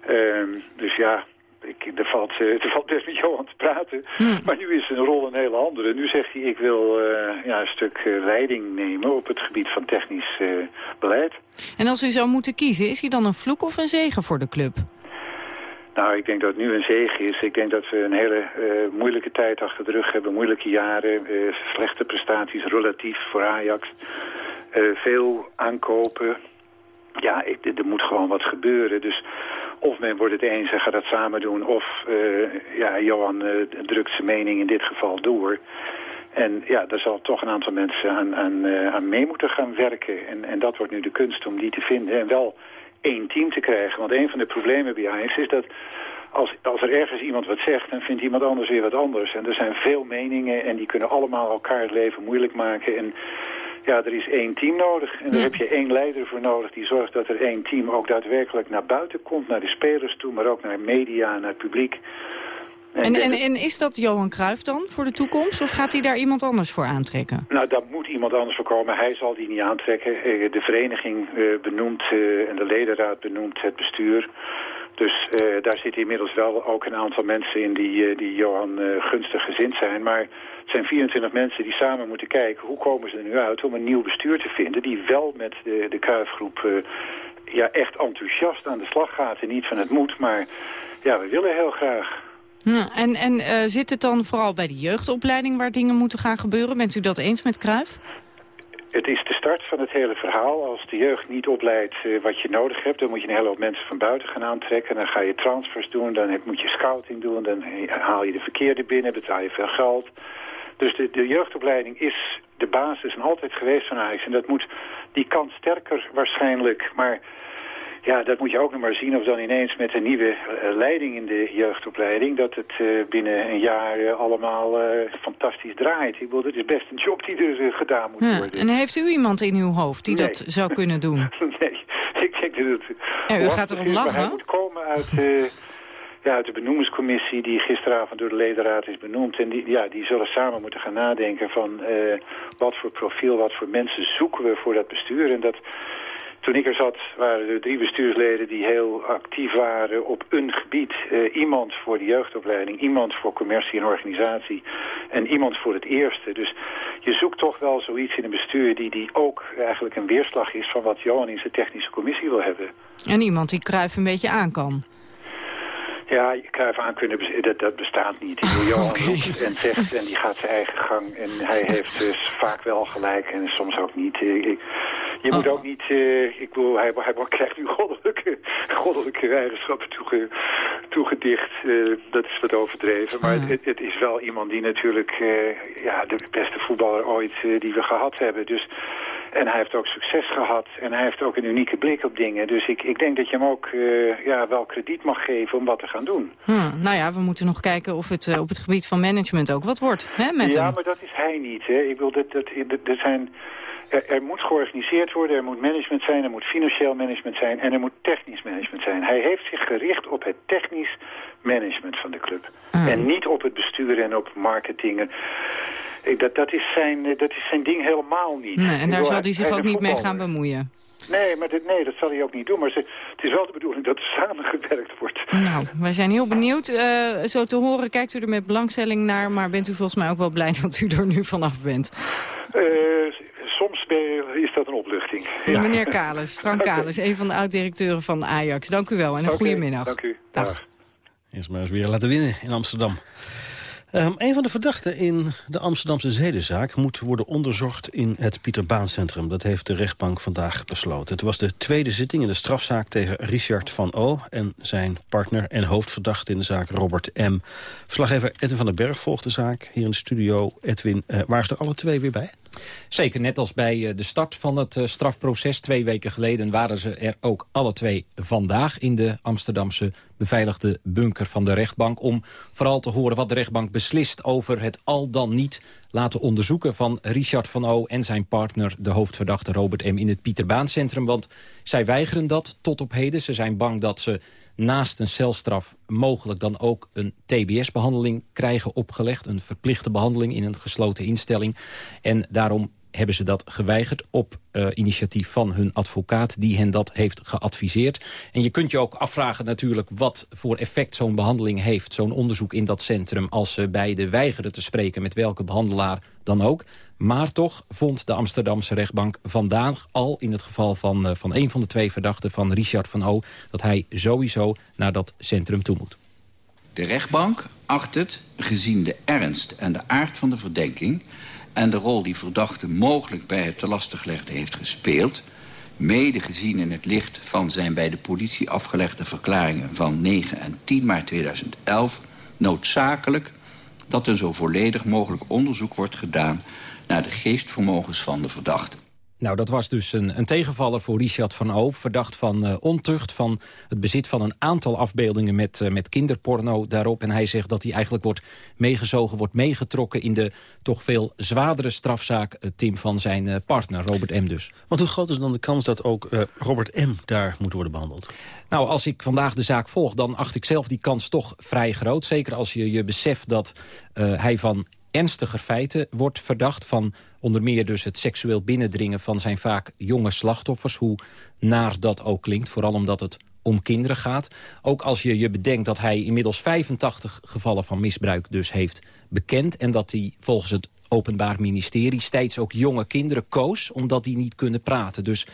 Ehm, dus ja, ik, er, valt, uh, er valt best met Johan te praten. Hmm. Maar nu is zijn rol een hele andere. Nu zegt hij, ik wil uh, ja, een stuk uh, leiding nemen op het gebied van technisch beleid. En als u zou moeten kiezen, is hij dan een vloek of een zegen voor de club? Nou, ik denk dat het nu een zegen is. Ik denk dat we een hele moeilijke tijd achter de rug hebben. Moeilijke jaren, slechte prestaties relatief voor Ajax. veel aankopen. Ja, ik, er moet gewoon wat gebeuren. Dus of men wordt het eens en gaat dat samen doen. Of uh, ja, Johan uh, drukt zijn mening in dit geval door. En ja, daar zal toch een aantal mensen aan, aan, uh, aan mee moeten gaan werken. En, en dat wordt nu de kunst om die te vinden. En wel één team te krijgen. Want een van de problemen bij Ajax is dat... Als, als er ergens iemand wat zegt, dan vindt iemand anders weer wat anders. En er zijn veel meningen en die kunnen allemaal elkaar het leven moeilijk maken. En ja, er is één team nodig. En daar heb je één leider voor nodig die zorgt dat er één team ook daadwerkelijk naar buiten komt. Naar de spelers toe, maar ook naar media, naar het publiek. En, en, en, is dat Johan Cruijff dan voor de toekomst? Of gaat hij daar iemand anders voor aantrekken? Nou, daar moet iemand anders voor komen. Hij zal die niet aantrekken. Eh, de vereniging eh, benoemt eh, en de ledenraad benoemt het bestuur. Dus uh, daar zitten inmiddels wel ook een aantal mensen in die, uh, die Johan uh, gunstig gezind zijn. Maar het zijn 24 mensen die samen moeten kijken hoe komen ze er nu uit om een nieuw bestuur te vinden... die wel met de, de Kruifgroep ja, echt enthousiast aan de slag gaat. En niet van het moet, maar ja, we willen heel graag. En en zit het dan vooral bij de jeugdopleiding waar dingen moeten gaan gebeuren? Bent u dat eens met Kruif? Het is de start van het hele verhaal. Als de jeugd niet opleidt uh, wat je nodig hebt... dan moet je een hele hoop mensen van buiten gaan aantrekken. Dan ga je transfers doen, dan moet je scouting doen... dan haal je de verkeerde binnen, betaal je veel geld. Dus de, de jeugdopleiding is de basis en altijd geweest van Ajax. En dat moet, die kan sterker waarschijnlijk... maar ja, dat moet je ook nog maar zien of dan ineens met een nieuwe uh, leiding in de jeugdopleiding... dat het uh, binnen een jaar uh, allemaal fantastisch draait. Ik bedoel, het is best een job die er gedaan moet ja, worden. En heeft u iemand in uw hoofd die nee. dat zou kunnen doen? nee, ik denk dat het... Ja, u gaat erop lachen. Hij moet komen uit ja, uit de benoemingscommissie die gisteravond door de ledenraad is benoemd. En die, ja, die zullen samen moeten gaan nadenken van uh, wat voor profiel, wat voor mensen zoeken we voor dat bestuur. En dat, toen ik er zat waren er drie bestuursleden die heel actief waren op een gebied. Uh, iemand voor de jeugdopleiding, iemand voor commercie en organisatie en iemand voor het eerste. Dus je zoekt toch wel zoiets in een bestuur die, die ook eigenlijk een weerslag is van wat Johan in zijn technische commissie wil hebben. En iemand die Kruif een beetje aan kan. Ja, je Cruijff aan kunnen, dat, dat bestaat niet. Wil Johan okay. en zegt en die gaat zijn eigen gang. En hij heeft dus vaak wel gelijk en soms ook niet. Ik, je moet oh. ook niet, uh, ik bedoel, hij, hij krijgt nu goddelijke, goddelijke eigenschappen toege, toegedicht. Uh, dat is wat overdreven. Maar het, het, is wel iemand die natuurlijk uh, ja, de beste voetballer ooit die we gehad hebben. Dus en hij heeft ook succes gehad. En hij heeft ook een unieke blik op dingen. Dus ik, ik denk dat je hem ook uh, ja, wel krediet mag geven om wat te gaan doen. Hmm, nou ja, we moeten nog kijken of het uh, op het gebied van management ook wat wordt. Hè, met ja, hem. maar dat is hij niet. Hè. Ik wil dat, dat, dat, zijn... Er, er, moet georganiseerd worden, er moet management zijn, er moet financieel management zijn en er moet technisch management zijn. Hij heeft zich gericht op het technisch management van de club. Hmm. En niet op het bestuur en op marketing. Dat, dat, is zijn, eh, dat is zijn ding helemaal niet. Nee, en daar zal hij zich ook niet mee gaan bemoeien. Nee, maar dit, nee, dat zal hij ook niet doen. Maar ze, het is wel de bedoeling dat er samengewerkt wordt. Nou, wij zijn heel benieuwd. Uh, zo te horen kijkt u er met belangstelling naar... maar bent u volgens mij ook wel blij dat u er nu vanaf bent? Uh, soms is dat een opluchting. Ja. Meneer Kalis, Frank okay. Kalis, een van de oud-directeuren van Ajax. Dank u wel en een okay, goede middag. Dank u. Dag. Eerst maar eens weer laten winnen in Amsterdam. Um, een van de verdachten in de Amsterdamse zedenzaak... moet worden onderzocht in het Pieter Baan Centrum. Dat heeft de rechtbank vandaag besloten. Het was de tweede zitting in de strafzaak tegen Richard van O... en zijn partner en hoofdverdachte in de zaak Robert M. Verslaggever Edwin van den Berg volgt de zaak hier in de studio. Edwin, uh, waren ze er alle twee weer bij? Zeker, net als bij de start van het strafproces twee weken geleden... waren ze er ook alle twee vandaag in de Amsterdamse beveiligde bunker van de rechtbank... om vooral te horen wat de rechtbank beslist over het al dan niet laten onderzoeken van Richard van O en zijn partner, de hoofdverdachte Robert M. in het Pieterbaancentrum. Want zij weigeren dat tot op heden. Ze zijn bang dat ze naast een celstraf mogelijk dan ook een TBS-behandeling krijgen opgelegd. Een verplichte behandeling in een gesloten instelling. En daarom hebben ze dat geweigerd op uh, initiatief van hun advocaat... die hen dat heeft geadviseerd. En je kunt je ook afvragen natuurlijk wat voor effect zo'n behandeling heeft... zo'n onderzoek in dat centrum als ze beide weigeren te spreken... met welke behandelaar dan ook. Maar toch vond de Amsterdamse rechtbank vandaag al... in het geval van, uh, van een van de twee verdachten van Richard van O... dat hij sowieso naar dat centrum toe moet. De rechtbank acht het, gezien de ernst en de aard van de verdenking en de rol die verdachte mogelijk bij het te lastiglegde heeft gespeeld... mede gezien in het licht van zijn bij de politie afgelegde verklaringen... van 9 en 10 maart 2011 noodzakelijk dat een zo volledig mogelijk onderzoek wordt gedaan... naar de geestvermogens van de verdachte. Nou, dat was dus een, een tegenvaller voor Richard van O. Verdacht van uh, ontucht, van het bezit van een aantal afbeeldingen met, uh, met kinderporno daarop. En hij zegt dat hij eigenlijk wordt meegezogen, wordt meegetrokken... in de toch veel zwaardere strafzaak, uh, Tim, van zijn partner, Robert M. dus. Want hoe groot is dan de kans dat ook Robert M. daar moet worden behandeld? Nou, als ik vandaag de zaak volg, dan acht ik zelf die kans toch vrij groot. Zeker als je je beseft dat hij van ernstiger feiten wordt verdacht... van onder meer dus het seksueel binnendringen van zijn vaak jonge slachtoffers... hoe naar dat ook klinkt, vooral omdat het om kinderen gaat. Ook als je je bedenkt dat hij inmiddels 85 gevallen van misbruik dus heeft bekend... en dat hij volgens het Openbaar Ministerie steeds ook jonge kinderen koos... omdat die niet kunnen praten. Dus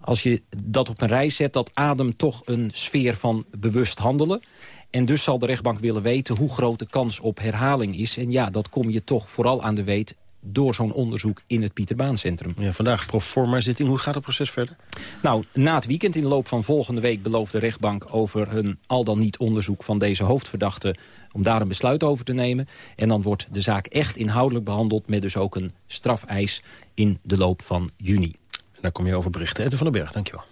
als je dat op een rij zet, dat ademt toch een sfeer van bewust handelen... En dus zal de rechtbank willen weten hoe groot de kans op herhaling is. En ja, dat kom je toch vooral aan de weet door zo'n onderzoek in het Pieterbaancentrum. Ja, vandaag proforma zitting. Hoe gaat het proces verder? Nou, na het weekend in de loop van volgende week belooft de rechtbank over een al dan niet onderzoek van deze hoofdverdachte om daar een besluit over te nemen. En dan wordt de zaak echt inhoudelijk behandeld met dus ook een strafeis in de loop van juni. En daar kom je over berichten. Ette van den Berg, dankjewel.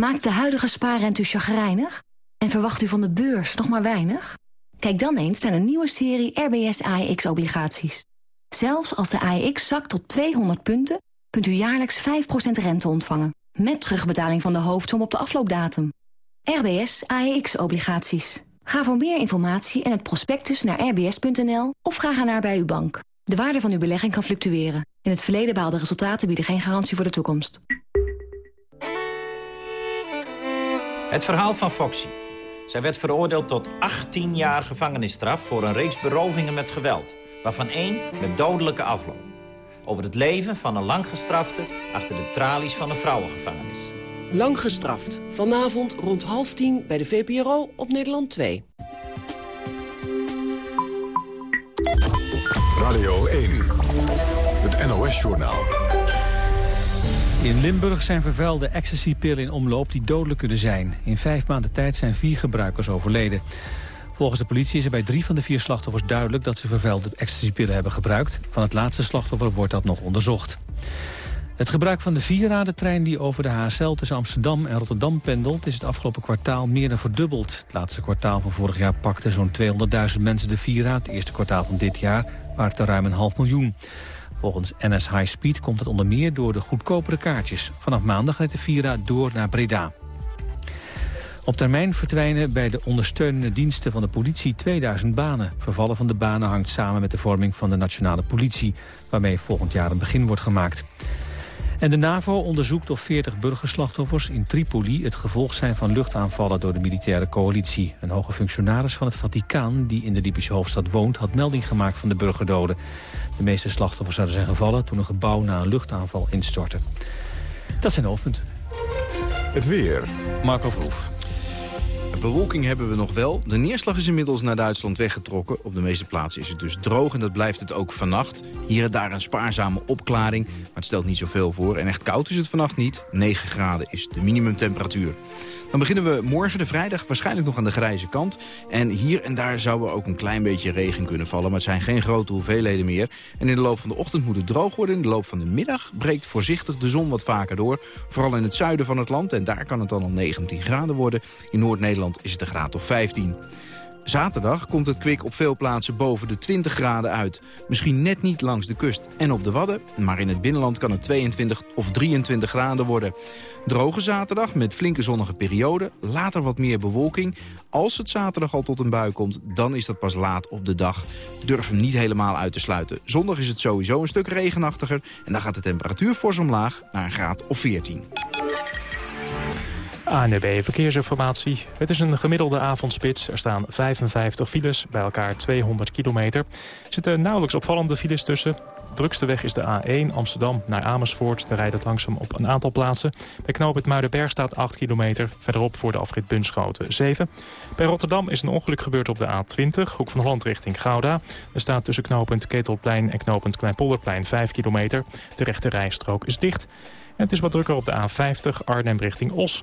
Maakt de huidige spaarrente u chagrijnig? En verwacht u van de beurs nog maar weinig? Kijk dan eens naar een nieuwe serie RBS AEX-obligaties. Zelfs als de AEX zakt tot 200 punten, kunt u jaarlijks 5% rente ontvangen. Met terugbetaling van de hoofdsom op de afloopdatum. RBS AEX-obligaties. Ga voor meer informatie en het prospectus naar rbs.nl of ga naar bij uw bank. De waarde van uw belegging kan fluctueren. In het verleden behaalde resultaten bieden geen garantie voor de toekomst. Het verhaal van Foxy. Zij werd veroordeeld tot 18 jaar gevangenisstraf... voor een reeks berovingen met geweld. Waarvan één met dodelijke afloop. Over het leven van een langgestrafte... achter de tralies van een vrouwengevangenis. Lang gestraft. Vanavond rond half tien bij de VPRO op Nederland 2. Radio 1, het NOS-journaal. In Limburg zijn vervuilde ecstasypillen in omloop die dodelijk kunnen zijn. In vijf maanden tijd zijn vier gebruikers overleden. Volgens de politie is er bij drie van de vier slachtoffers duidelijk... dat ze vervuilde ecstasypillen hebben gebruikt. Van het laatste slachtoffer wordt dat nog onderzocht. Het gebruik van de vierradentrein die over de HSL tussen Amsterdam en Rotterdam pendelt... is het afgelopen kwartaal meer dan verdubbeld. Het laatste kwartaal van vorig jaar pakten zo'n 200.000 mensen de vierraad. Het eerste kwartaal van dit jaar waren het er ruim een half miljoen. Volgens NS High Speed komt het onder meer door de goedkopere kaartjes. Vanaf maandag rijdt de Vira door naar Breda. Op termijn verdwijnen bij de ondersteunende diensten van de politie 2000 banen. Vervallen van de banen hangt samen met de vorming van de nationale politie... waarmee volgend jaar een begin wordt gemaakt. En de NAVO onderzoekt of 40 burgerslachtoffers in Tripoli... het gevolg zijn van luchtaanvallen door de militaire coalitie. Een hoge functionaris van het Vaticaan, die in de Libische hoofdstad woont... had melding gemaakt van de burgerdoden. De meeste slachtoffers zouden zijn gevallen toen een gebouw na een luchtaanval instortte. Dat zijn de hoofdpunten. Het weer. Marco Verhoef. Bewolking hebben we nog wel. De neerslag is inmiddels naar Duitsland weggetrokken. Op de meeste plaatsen is het dus droog en dat blijft het ook vannacht. Hier en daar een spaarzame opklaring, maar het stelt niet zoveel voor. En echt koud is het vannacht niet. 9 graden is de minimumtemperatuur. Dan beginnen we morgen de vrijdag waarschijnlijk nog aan de grijze kant. En hier en daar zou er ook een klein beetje regen kunnen vallen. Maar het zijn geen grote hoeveelheden meer. En in de loop van de ochtend moet het droog worden. In de loop van de middag breekt voorzichtig de zon wat vaker door. Vooral in het zuiden van het land. En daar kan het dan al 19 graden worden. In Noord-Nederland is het een graad of 15. Zaterdag komt het kwik op veel plaatsen boven de 20 graden uit. Misschien net niet langs de kust en op de Wadden... maar in het binnenland kan het 22 of 23 graden worden. Droge zaterdag met flinke zonnige periode. Later wat meer bewolking. Als het zaterdag al tot een bui komt, dan is dat pas laat op de dag. Durf hem niet helemaal uit te sluiten. Zondag is het sowieso een stuk regenachtiger... en dan gaat de temperatuur fors omlaag naar een graad of 14. ANB Verkeersinformatie. Het is een gemiddelde avondspits. Er staan 55 files, bij elkaar 200 kilometer. Er zitten nauwelijks opvallende files tussen. De drukste weg is de A1 Amsterdam naar Amersfoort. Daar rijdt het langzaam op een aantal plaatsen. Bij knooppunt Muidenberg staat 8 kilometer. Verderop voor de afrit Bunschoten 7. Bij Rotterdam is een ongeluk gebeurd op de A20. Hoek van Holland richting Gouda. Er staat tussen knooppunt Ketelplein en knooppunt Kleinpolderplein 5 kilometer. De rechte rijstrook is dicht. En het is wat drukker op de A50 Arnhem richting Os.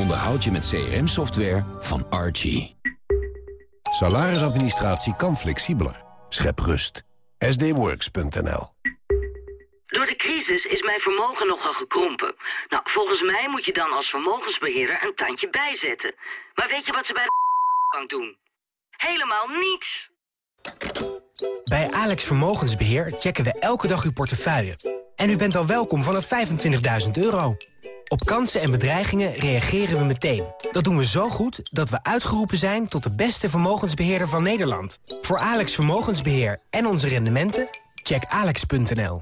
onderhoud je met CRM-software van Archie. Salarisadministratie kan flexibeler. Schep rust. sdworks.nl Door de crisis is mijn vermogen nogal gekrompen. Nou, volgens mij moet je dan als vermogensbeheerder een tandje bijzetten. Maar weet je wat ze bij de bank doen? Helemaal niets. Bij Alex Vermogensbeheer checken we elke dag uw portefeuille. En u bent al welkom vanaf 25.000 euro. Op kansen en bedreigingen reageren we meteen. Dat doen we zo goed dat we uitgeroepen zijn tot de beste vermogensbeheerder van Nederland. Voor Alex Vermogensbeheer en onze rendementen, check alex.nl.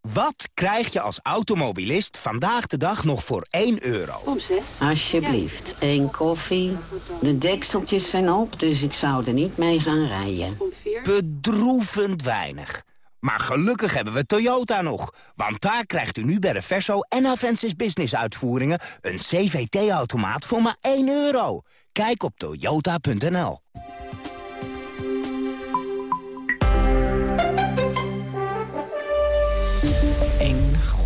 Wat krijg je als automobilist vandaag de dag nog voor 1 euro? Om 6. Alsjeblieft, één koffie. De dekseltjes zijn op, dus ik zou er niet mee gaan rijden. Bedroevend weinig. Maar gelukkig hebben we Toyota nog. Want daar krijgt u nu bij de Verso en Avensis Business uitvoeringen... een CVT-automaat voor maar 1 euro. Kijk op toyota.nl.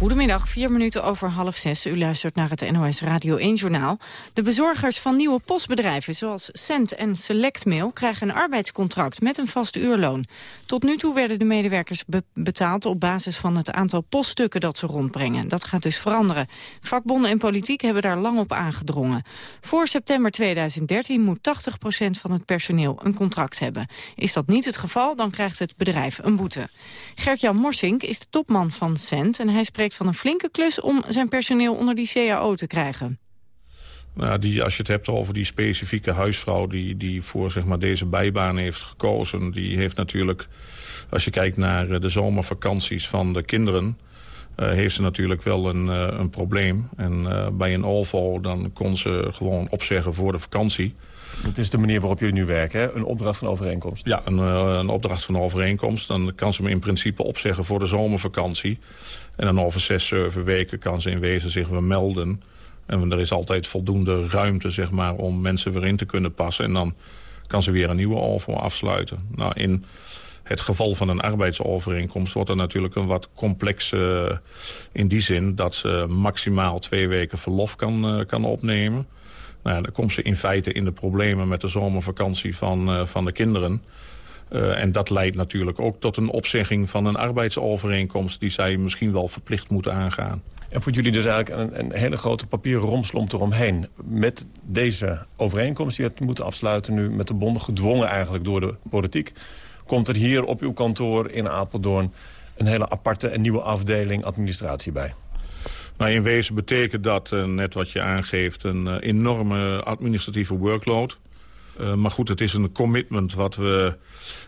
Goedemiddag, vier minuten over half zes. U luistert naar het NOS Radio 1-journaal. De bezorgers van nieuwe postbedrijven zoals Cent en Selectmail... krijgen een arbeidscontract met een vast uurloon. Tot nu toe werden de medewerkers betaald op basis van het aantal poststukken dat ze rondbrengen. Dat gaat dus veranderen. Vakbonden en politiek hebben daar lang op aangedrongen. Voor september 2013 moet 80% van het personeel een contract hebben. Is dat niet het geval, dan krijgt het bedrijf een boete. Gert-Jan Morsink is de topman van Cent en hij spreekt van een flinke klus om zijn personeel onder die CAO te krijgen. Nou, die, als je het hebt over die specifieke huisvrouw die, die voor zeg maar, deze bijbaan heeft gekozen... die heeft natuurlijk, als je kijkt naar eh, de zomervakanties van de kinderen... Uh, heeft ze natuurlijk wel een, uh, een probleem. En uh, bij een OVO dan kon ze gewoon opzeggen voor de vakantie. Dat is de manier waarop jullie nu werken, hè? Een opdracht van overeenkomst? Ja, een, een opdracht van overeenkomst. Dan kan ze me in principe opzeggen voor de zomervakantie. En dan over zes, zeven weken kan ze in wezen zich weer melden. En er is altijd voldoende ruimte zeg maar, om mensen weer in te kunnen passen. En dan kan ze weer een nieuwe OVO afsluiten. Nou, in het geval van een arbeidsovereenkomst wordt er natuurlijk een wat complex... Uh, in die zin dat ze maximaal twee weken verlof kan, uh, kan opnemen. Nou dan komt ze in feite in de problemen met de zomervakantie van, uh, van de kinderen... Uh, en dat leidt natuurlijk ook tot een opzegging van een arbeidsovereenkomst... die zij misschien wel verplicht moeten aangaan. En voor jullie dus eigenlijk een, een hele grote papieren romslomp eromheen. Met deze overeenkomst die we moeten afsluiten nu met de bonden... gedwongen eigenlijk door de politiek... komt er hier op uw kantoor in Apeldoorn... een hele aparte en nieuwe afdeling administratie bij. Nou, in wezen betekent dat, uh, net wat je aangeeft... een uh, enorme administratieve workload... Uh, maar goed, het is een commitment wat we...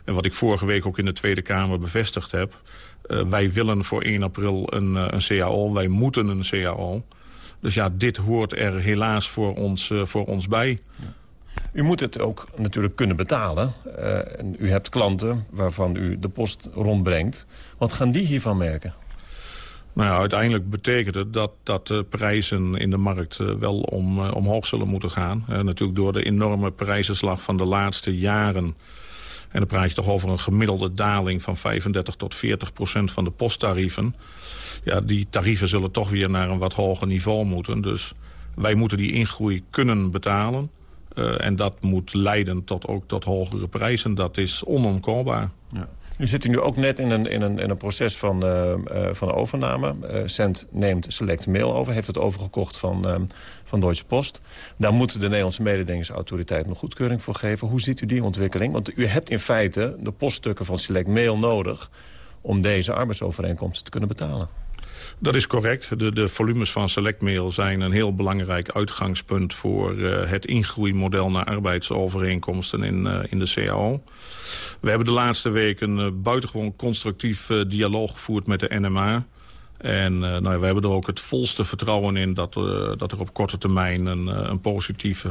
en wat ik vorige week ook in de Tweede Kamer bevestigd heb. Uh, wij willen voor 1 april een, uh, een CAO. Wij moeten een CAO. Dus ja, dit hoort er helaas voor ons, voor ons bij. U moet het ook natuurlijk kunnen betalen. en u hebt klanten waarvan u de post rondbrengt. Wat gaan die hiervan merken? Nou ja, uiteindelijk betekent het dat, dat de prijzen in de markt uh, wel om, uh, omhoog zullen moeten gaan. Uh, natuurlijk door de enorme prijzenslag van de laatste jaren. En dan praat je toch over een gemiddelde daling van 35 tot 40 procent van de posttarieven. Ja, die tarieven zullen toch weer naar een wat hoger niveau moeten. Dus wij moeten die ingroei kunnen betalen. en dat moet leiden tot, ook tot hogere prijzen. Dat is onomkoopbaar. Nu zit u nu ook net in een, in een, in een proces van, uh, uh, van overname. Uh, Cent neemt Select Mail over, heeft het overgekocht van, van Deutsche Post. Daar moet de Nederlandse mededingingsautoriteit nog goedkeuring voor geven. Hoe ziet u die ontwikkeling? Want u hebt in feite de poststukken van Select Mail nodig... om deze arbeidsovereenkomsten te kunnen betalen. Dat is correct. De, de volumes van Selectmail zijn een heel belangrijk uitgangspunt... voor uh, het ingroeimodel naar arbeidsovereenkomsten in, uh, in de CAO. We hebben de laatste weken uh, buitengewoon constructief dialoog gevoerd met de NMA... En uh, nou, we hebben er ook het volste vertrouwen in dat, uh, dat er op korte termijn een, uh, een positief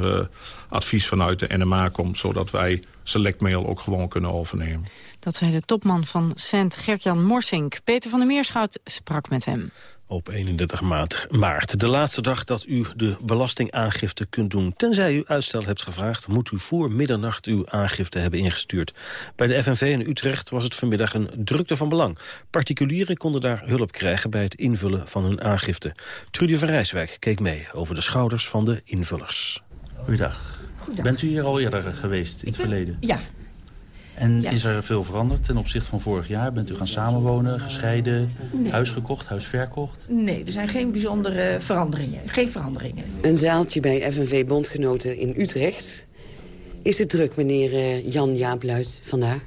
advies vanuit de NMA komt. Zodat wij Selectmail ook gewoon kunnen overnemen. Dat zei de topman van Cent, Gertjan Morsink. Peter van der Meerschout sprak met hem op 31 maart, maart. De laatste dag dat u de belastingaangifte kunt doen. Tenzij u uitstel hebt gevraagd, moet u voor middernacht uw aangifte hebben ingestuurd. Bij de FNV in Utrecht was het vanmiddag een drukte van belang. Particulieren konden daar hulp krijgen bij het invullen van hun aangifte. Trudy van Rijswijk keek mee over de schouders van de invullers. Goedendag. Bent u hier al eerder geweest in het verleden? Ja, en Ja. is er veel veranderd ten opzichte van vorig jaar? Bent u gaan samenwonen, gescheiden, Nee. huis gekocht, huis verkocht? nee, er zijn geen bijzondere veranderingen. Geen veranderingen. Een zaaltje bij FNV Bondgenoten in Utrecht. Is het druk, meneer eh, Jan Jaap Luit, vandaag?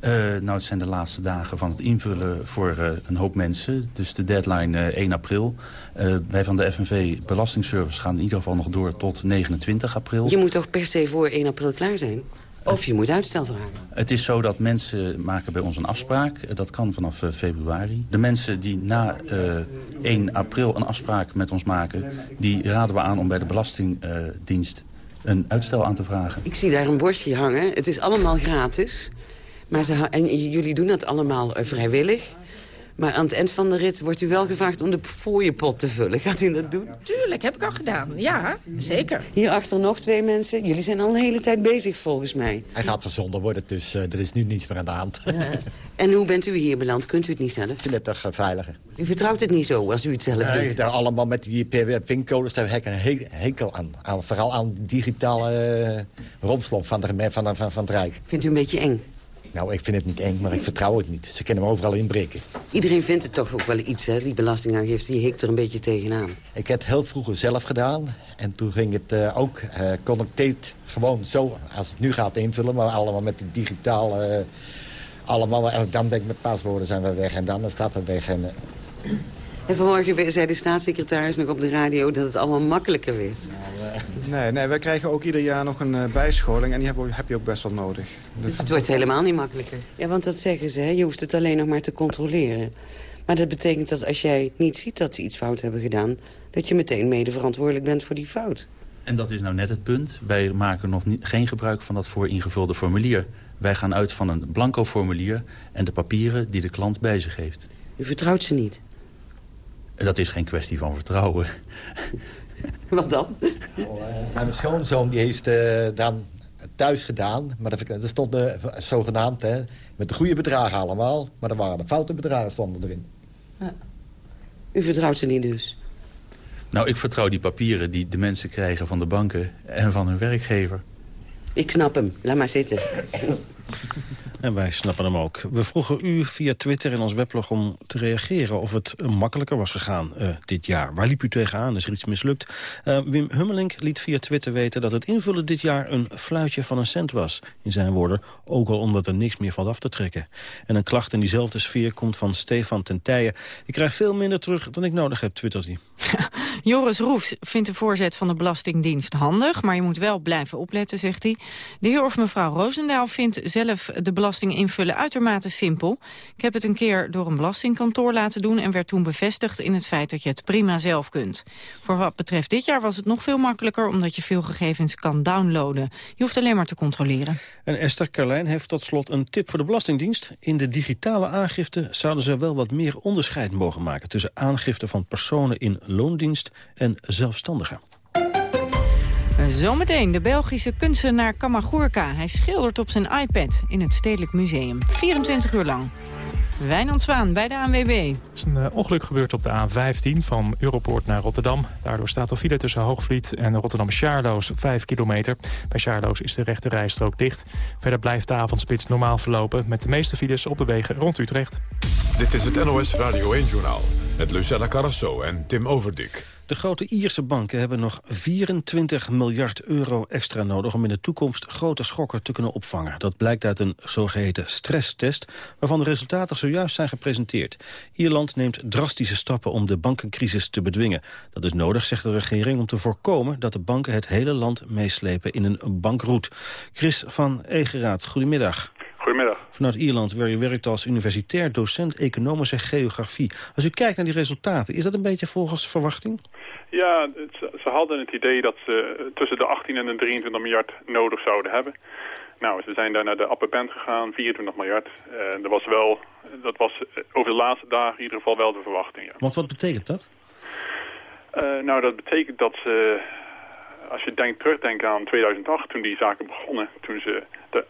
Eh, nou, het zijn de laatste dagen van het invullen voor eh, een hoop mensen. Dus de deadline eh, 1 april. Eh, wij van de FNV Belastingservice gaan in ieder geval nog door tot 29 april. Je moet toch per se voor 1 april klaar zijn? Of je moet uitstel vragen? Het is zo dat mensen maken bij ons een afspraak. Eh, Dat kan vanaf eh, februari. De mensen die na eh 1 april een afspraak met ons maken... die raden we aan om bij de Belastingdienst een uitstel aan te vragen. Ik zie daar een bordje hangen. Het is allemaal gratis. Maar ze en jullie doen dat allemaal eh, vrijwillig. Maar aan het eind van de rit wordt u wel gevraagd om de fooiepot te vullen. Gaat u dat doen? Tuurlijk, heb ik al gedaan. Ja, zeker. Hierachter nog twee mensen. Jullie zijn al een hele tijd bezig volgens mij. Hij gaat verzonden worden, dus uh, er is nu niets meer aan de hand. en hoe bent u hier beland? Kunt u het niet zelf? Ik vind het toch uh, veiliger. U vertrouwt het niet zo als u het zelf nee, doet? Daar allemaal met die pincodes daar heb ik een hekel aan. aan. Vooral aan digitale uh, romslomp van, de, van, van, van, van het Rijk. Vindt u een beetje eng? Nou, ik vind het niet eng, maar ik vertrouw het niet. Ze kunnen hem overal inbreken. Iedereen vindt het toch ook wel iets, hè, die belastingaangifte. Die hikt er een beetje tegenaan. Ik heb het heel vroeger zelf gedaan. En toen ging het uh, ook, uh, kon ik dit gewoon zo, als het nu gaat invullen... maar allemaal met die digitale... Uh, allemaal, en dan ben ik met paswoorden zijn we weg en dan staat het weg. En, en vanmorgen zei de staatssecretaris nog op de radio dat het allemaal makkelijker werd. Nee, nee wij krijgen ook ieder jaar nog een uh, bijscholing en die heb, heb, je ook best wel nodig. Dus... dus het wordt helemaal niet makkelijker? Ja, want dat zeggen ze, hè? je hoeft het alleen nog maar te controleren. Maar dat betekent dat als jij niet ziet dat ze iets fout hebben gedaan... dat je meteen mede verantwoordelijk bent voor die fout. En dat is nou net het punt. Wij maken nog niet, geen gebruik van dat vooringevulde formulier. Wij gaan uit van een blanco formulier en de papieren die de klant bij zich heeft. U vertrouwt ze niet? Dat is geen kwestie van vertrouwen. Wat dan? Oh, uh, mijn schoonzoon die heeft uh, dan thuis gedaan. Maar er stond uh, zogenaamd hè, met de goede bedragen allemaal. Maar er waren de foute bedragen stonden erin. Ja. U vertrouwt ze niet dus? Nou, ik vertrouw die papieren die de mensen krijgen van de banken en van hun werkgever. Ik snap hem. Laat maar zitten. En wij snappen hem ook. We vroegen u via Twitter en ons weblog om te reageren... of het makkelijker was gegaan uh, dit jaar. Waar liep u tegenaan? Is er iets mislukt? Uh, Wim Hummelink liet via Twitter weten dat het invullen dit jaar... een fluitje van een cent was, in zijn woorden. Ook al omdat er niks meer valt af te trekken. En een klacht in diezelfde sfeer komt van Stefan Tentijen. Ik krijg veel minder terug dan ik nodig heb, twittert hij. Joris Roefs vindt de voorzet van de Belastingdienst handig... maar je moet wel blijven opletten, zegt hij. De heer of mevrouw Roosendaal vindt zelf de belasting invullen uitermate simpel. Ik heb het een keer door een belastingkantoor laten doen... en werd toen bevestigd in het feit dat je het prima zelf kunt. Voor wat betreft dit jaar was het nog veel makkelijker... omdat je veel gegevens kan downloaden. Je hoeft alleen maar te controleren. En Esther Carlijn heeft tot slot een tip voor de Belastingdienst. In de digitale aangifte zouden ze wel wat meer onderscheid mogen maken... tussen aangifte van personen in loondienst en zelfstandigen. Zometeen de Belgische kunstenaar Kamagurka. Hij schildert op zijn iPad in het Stedelijk Museum. 24 uur lang. Wijnand Zwaan bij de ANWB. Er is een uh, ongeluk gebeurd op de A15 van Europoort naar Rotterdam. Daardoor staat er file tussen Hoogvliet en Rotterdam-Charloes 5 kilometer. Bij Charloes is de rechte rijstrook dicht. Verder blijft de avondspits normaal verlopen... met de meeste files op de wegen rond Utrecht. Dit is het NOS Radio 1-journaal met Lucella Carrasso en Tim Overdik. De grote Ierse banken hebben nog 24 miljard euro extra nodig... om in de toekomst grote schokken te kunnen opvangen. Dat blijkt uit een zogeheten stresstest... waarvan de resultaten zojuist zijn gepresenteerd. Ierland neemt drastische stappen om de bankencrisis te bedwingen. Dat is nodig, zegt de regering, om te voorkomen... dat de banken het hele land meeslepen in een bankroet. Chris van Egeraat, goedemiddag. Goedemiddag. Vanuit Ierland, waar u werkt als universitair docent economische geografie. Als u kijkt naar die resultaten, is dat een beetje volgens verwachting? Ja, het, ze hadden het idee dat ze tussen de 18 en de 23 miljard nodig zouden hebben. Nou, ze zijn daar naar de upper band gegaan, 24 miljard. En dat was wel, dat was over de laatste dagen in ieder geval wel de verwachting. Ja. Want wat betekent dat? Uh, nou, dat betekent dat ze als je denkt, terugdenkt aan 2008, toen die zaken begonnen, toen ze de,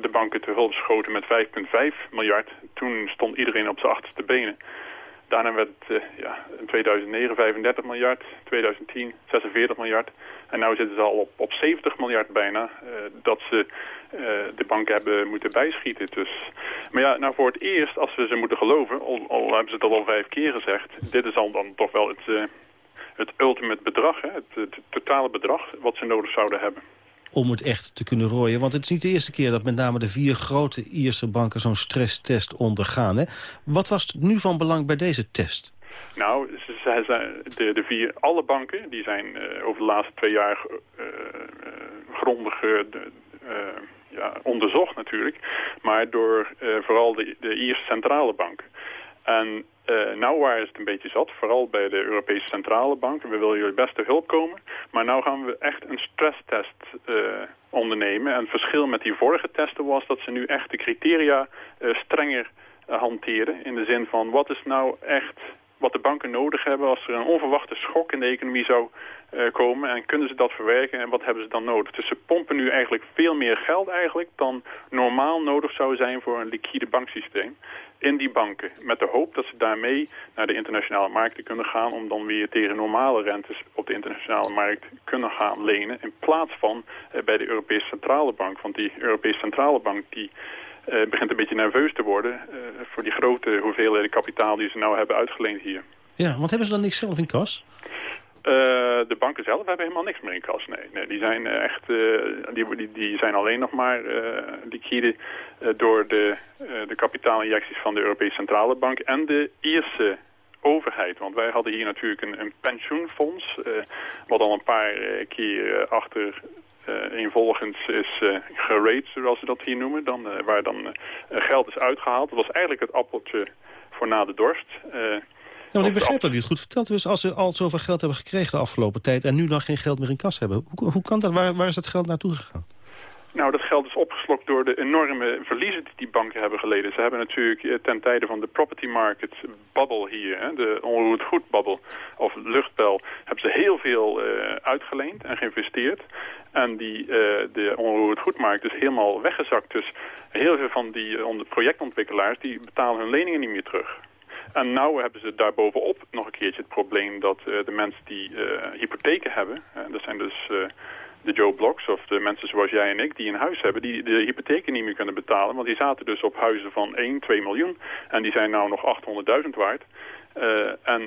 de, banken te hulp schoten met 5,5 miljard, toen stond iedereen op zijn achterste benen. Daarna werd het uh, ja, in 2009 35 miljard, 2010 46 miljard. En nu zitten ze al op, op 70 miljard bijna uh, dat ze uh, de banken hebben moeten bijschieten. Dus. Maar ja, nou voor het eerst, als we ze moeten geloven, al, hebben ze het al vijf keer gezegd, dit is al dan toch wel het het ultimate bedrag, hè, het, totale bedrag wat ze nodig zouden hebben. Om het echt te kunnen rooien. Want het is niet de eerste keer dat met name de vier grote Ierse banken zo'n stresstest ondergaan. Hè? Wat was nu van belang bij deze test? Nou, de, de, vier, alle banken die zijn uh, over de laatste twee jaar uh, uh, grondig ja, onderzocht natuurlijk. Maar door vooral de, de Ierse centrale bank. En uh, nou waar is het een beetje zat, vooral bij de Europese Centrale Bank. We willen jullie best te hulp komen. Maar nu gaan we echt een stresstest uh, ondernemen. En het verschil met die vorige testen was dat ze nu echt de criteria uh, strenger hanteren. In de zin van wat is nou echt wat de banken nodig hebben als er een onverwachte schok in de economie zou uh, komen. En kunnen ze dat verwerken en wat hebben ze dan nodig? Dus ze pompen nu eigenlijk veel meer geld eigenlijk dan normaal nodig zou zijn voor een liquide banksysteem in die banken. Met de hoop dat ze daarmee naar de internationale markten kunnen gaan... om dan weer tegen normale rentes op de internationale markt kunnen gaan lenen... in plaats van uh, bij de Europese Centrale Bank. Want die Europese Centrale Bank die uh, begint een beetje nerveus te worden... Uh, voor die grote hoeveelheden kapitaal die ze nou hebben uitgeleend hier. Ja, want hebben ze dan niks zelf in kas? Uh, de banken zelf hebben helemaal niks meer in kas. Nee, nee die zijn echt, uh, die, die, die, zijn alleen nog maar uh, liquide door de, de kapitaalinjecties van de Europese Centrale Bank en de Ierse overheid. Want wij hadden hier natuurlijk een, een pensioenfonds, wat al een paar keer achter uh, is uh, gerate, zoals ze dat hier noemen, dan, uh, waar dan geld is uitgehaald. Dat was eigenlijk het appeltje voor na de dorst. Ja, want ik begrijp dat u het goed vertelt. Dus als ze al zoveel geld hebben gekregen de afgelopen tijd... en nu dan geen geld meer in kas hebben, hoe, hoe kan dat? Waar, waar is dat geld naartoe gegaan? Nou, dat geld is opgeslokt door de enorme verliezen die die banken hebben geleden. Ze hebben natuurlijk ten tijde van de property market bubble hier, hè, de onroerend goed bubble of luchtbel, hebben ze heel veel uh, uitgeleend en geïnvesteerd. En die, uh, de onroerend goedmarkt is helemaal weggezakt. Dus heel veel van die projectontwikkelaars die betalen hun leningen niet meer terug. En nu hebben ze daarbovenop nog een keertje het probleem dat de mensen die hypotheken hebben, dat zijn dus de Joe Blocks of de mensen zoals jij en ik die een huis hebben, die de hypotheken niet meer kunnen betalen. Want die zaten dus op huizen van 1, 2 miljoen en die zijn nou nog 800.000 waard. en uh,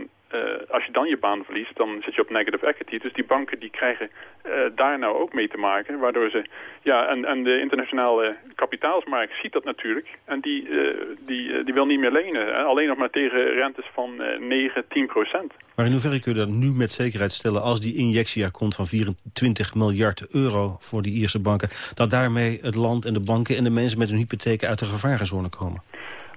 als je dan je baan verliest, dan zit je op negative equity. Dus die banken die krijgen uh, daar nou ook mee te maken. Waardoor ze, ja, en, en de internationale kapitaalsmarkt ziet dat natuurlijk. En die, uh, die, die wil niet meer lenen. Alleen nog maar tegen rentes van 9, 10 procent. Maar in hoeverre kun je dat nu met zekerheid stellen... als die injectie er komt van 24 miljard euro voor die Ierse banken... dat daarmee het land en de banken en de mensen met hun hypotheken uit de gevarenzone komen?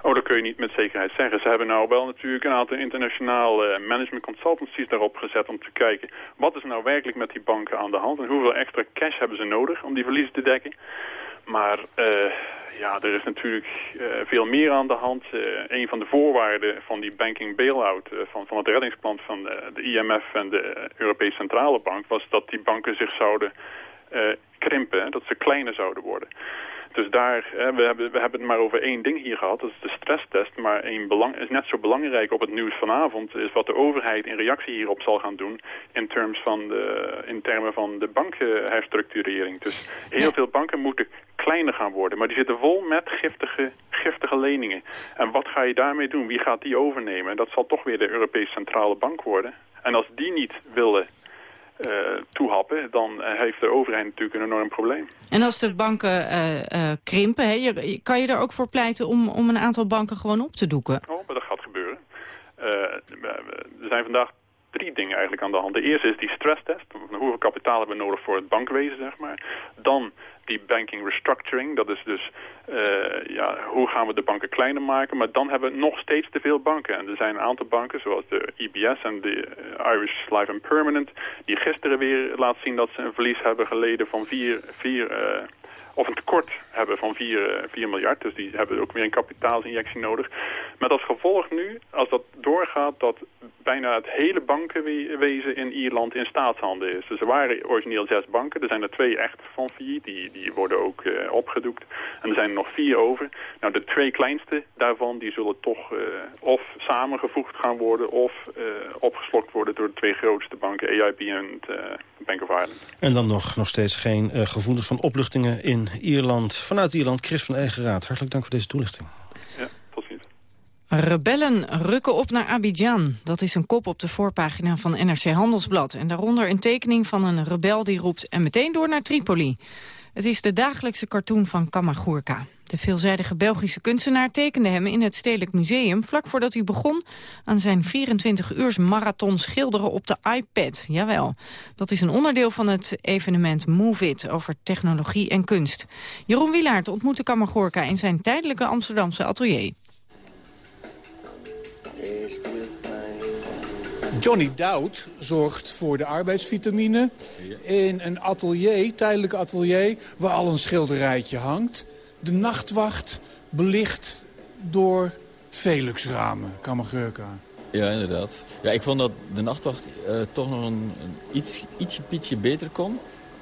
Oh, dat kun je niet met zekerheid zeggen. Ze hebben nou wel natuurlijk een aantal internationale management consultancies daarop gezet om te kijken... wat is nou werkelijk met die banken aan de hand en hoeveel extra cash hebben ze nodig om die verliezen te dekken. Maar uh, ja, er is natuurlijk uh, veel meer aan de hand. Uh, een van de voorwaarden van die banking bailout, van, van het reddingsplan van de, de IMF en de Europese Centrale Bank... was dat die banken zich zouden krimpen, dat ze kleiner zouden worden. Dus daar, hè, we, hebben, we hebben het maar over één ding hier gehad, dat is de stresstest. Maar één belang, is net zo belangrijk op het nieuws vanavond is wat de overheid in reactie hierop zal gaan doen in, terms van de, in termen van de bankenherstructurering. Dus heel veel banken moeten kleiner gaan worden, maar die zitten vol met giftige, giftige leningen. En wat ga je daarmee doen? Wie gaat die overnemen? Dat zal toch weer de Europese Centrale Bank worden. En als die niet willen uh, toehappen, dan uh, heeft de overheid natuurlijk een enorm probleem. En als de banken uh, krimpen, hè, je, kan je er ook voor pleiten om, om een aantal banken gewoon op te doeken? Oh, maar dat gaat gebeuren. er zijn vandaag drie dingen eigenlijk aan de hand. De eerste is die stresstest. Hoeveel kapitaal hebben we nodig voor het bankwezen, zeg maar. Dan die banking restructuring. Dat is dus, uh, ja, hoe gaan we de banken kleiner maken? Maar dan hebben we nog steeds te veel banken. En er zijn een aantal banken, zoals de EBS en de Irish Life and Permanent... die gisteren weer laten zien dat ze een verlies hebben geleden van 4... 4 uh, of een tekort hebben van 4, 4 miljard. Dus die hebben ook weer een kapitaalsinjectie nodig. Met als gevolg nu, als dat doorgaat, dat bijna het hele bankenwezen in Ierland in staatshanden is. Dus er waren origineel zes banken. Er zijn er twee echt van vier. Die, die worden ook uh, opgedoekt. En er zijn er nog vier over. Nou, de twee kleinste daarvan, die zullen toch uh, of samengevoegd gaan worden... of opgeslokt worden door de twee grootste banken, AIB en Bank of Ireland. En dan nog, nog steeds geen gevoelens van opluchtingen in Ierland. Vanuit Ierland, Chris van Egeraad. Hartelijk dank voor deze toelichting. Ja, tot ziens. Rebellen rukken op naar Abidjan. Dat is een kop op de voorpagina van NRC Handelsblad. En daaronder een tekening van een rebel die roept... en meteen door naar Tripoli. Het is de dagelijkse cartoon van Kamagurka. De veelzijdige Belgische kunstenaar tekende hem in het Stedelijk Museum... vlak voordat hij begon aan zijn 24-uurs marathon schilderen op de iPad. Jawel, dat is een onderdeel van het evenement Move It... over technologie en kunst. Jeroen Wielaert ontmoette Kamagorka in zijn tijdelijke Amsterdamse atelier. Johnny Doud zorgt voor de arbeidsvitamine in een atelier, tijdelijk atelier, waar al een schilderijtje hangt. De nachtwacht belicht door Velux-ramen, Kamagurka. Ja, inderdaad. Ja, ik vond dat de nachtwacht uh, toch nog een, een, iets, ietsje pietje beter kon.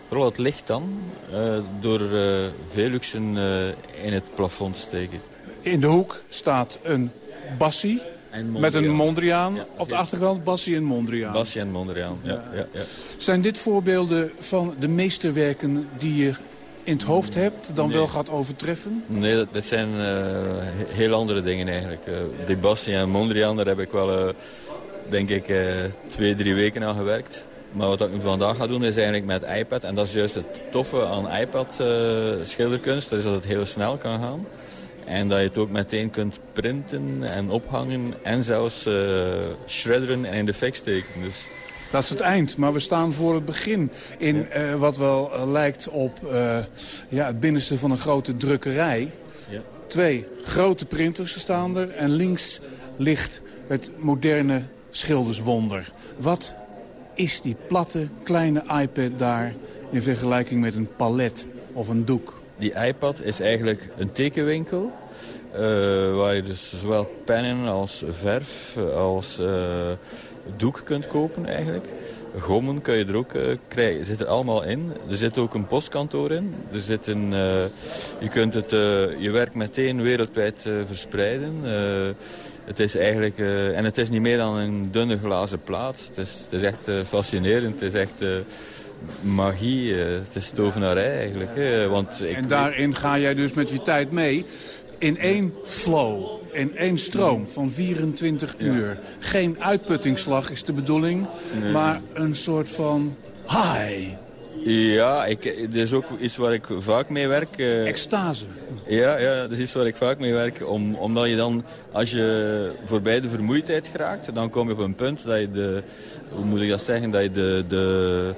Vooral het licht dan, uh, door uh, Veluxen in het plafond te steken. In de hoek staat een bassie met een Mondriaan. Ja, Op de achtergrond Bassie en Mondriaan. Bassie en Mondriaan, ja. ja. Ja, Zijn dit voorbeelden van de meesterwerken die je in het hoofd hebt... dan wel gaat overtreffen? Nee, dat, dat zijn uh, heel andere dingen eigenlijk. Uh, die Bassie en Mondriaan, daar heb ik wel, uh, denk ik, twee, drie weken aan gewerkt. Maar wat ik vandaag ga doen is eigenlijk met iPad. En dat is juist het toffe aan iPad-schilderkunst. dat is dat het heel snel kan gaan. En dat je het ook meteen kunt printen en ophangen en zelfs uh, shredderen en in de fik steken. Dus... Dat is het eind, maar we staan voor het begin in uh, wat wel uh, lijkt op ja, het binnenste van een grote drukkerij. Ja. Twee grote printers staan er en links ligt het moderne schilderswonder. Wat is die platte, kleine iPad daar in vergelijking met een palet of een doek? Die iPad is eigenlijk een tekenwinkel. Uh, waar je dus zowel pennen als verf als uh, doek kunt kopen eigenlijk. Gommen kun je er ook uh, krijgen. Zit er allemaal in. Er zit ook een postkantoor in. Er zit een, je kunt het, je werk meteen wereldwijd verspreiden. het is eigenlijk, en het is niet meer dan een dunne glazen plaat. Het is, het is echt fascinerend. Het is echt magie. het is tovenarij eigenlijk. Want ik, en daarin ga jij dus met je tijd mee in één flow, in één stroom van 24 uur. Geen uitputtingsslag is de bedoeling, maar een soort van high. Ja, ik, dat is ook iets waar ik vaak mee werk. Uh, Extase. Ja, ja, dat is iets waar ik vaak mee werk. Om, omdat je dan, als je voorbij de vermoeidheid geraakt, dan kom je op een punt dat je de, hoe moet ik dat zeggen, dat je de, de,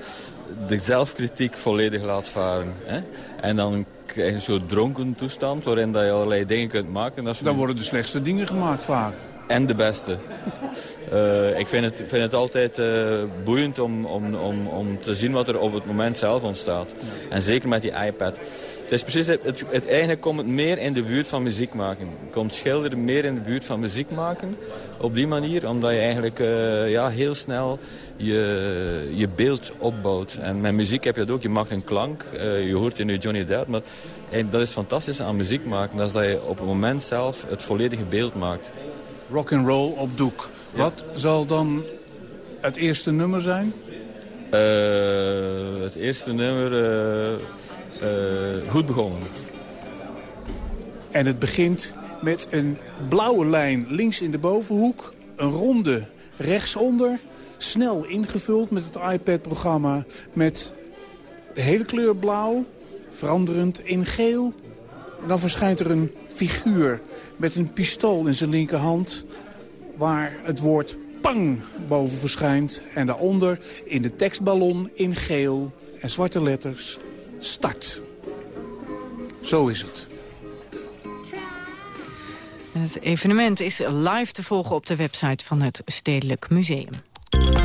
de zelfkritiek volledig laat varen. Hè? En dan je een soort dronken toestand waarin dat je allerlei dingen kunt maken. Dat Dan worden de slechtste dingen gemaakt vaak. En de beste. Uh, ik vind het, vind het altijd uh, boeiend om, om, om, om te zien wat er op het moment zelf ontstaat. En zeker met die iPad. Het is precies, het, het, het, eigenlijk komt het meer in de buurt van muziek maken. Komt schilderen meer in de buurt van muziek maken. Op die manier, omdat je eigenlijk uh, ja, heel snel je, je beeld opbouwt. En met muziek heb je dat ook. Je maakt een klank. je hoort in nu Johnny Depp. Maar dat is fantastisch aan muziek maken. Dat is dat je op het moment zelf het volledige beeld maakt. Rock and roll op doek. Wat zal dan het eerste nummer zijn? Uh, het eerste nummer... Uh, goed begonnen. En het begint met een blauwe lijn links in de bovenhoek. Een ronde rechtsonder. Snel ingevuld met het iPad-programma. Met de hele kleur blauw. Veranderend in geel. En dan verschijnt er een figuur met een pistool in zijn linkerhand waar het woord pang boven verschijnt. En daaronder in de tekstballon in geel en zwarte letters start. Zo is het. Het evenement is live te volgen op de website van het Stedelijk Museum.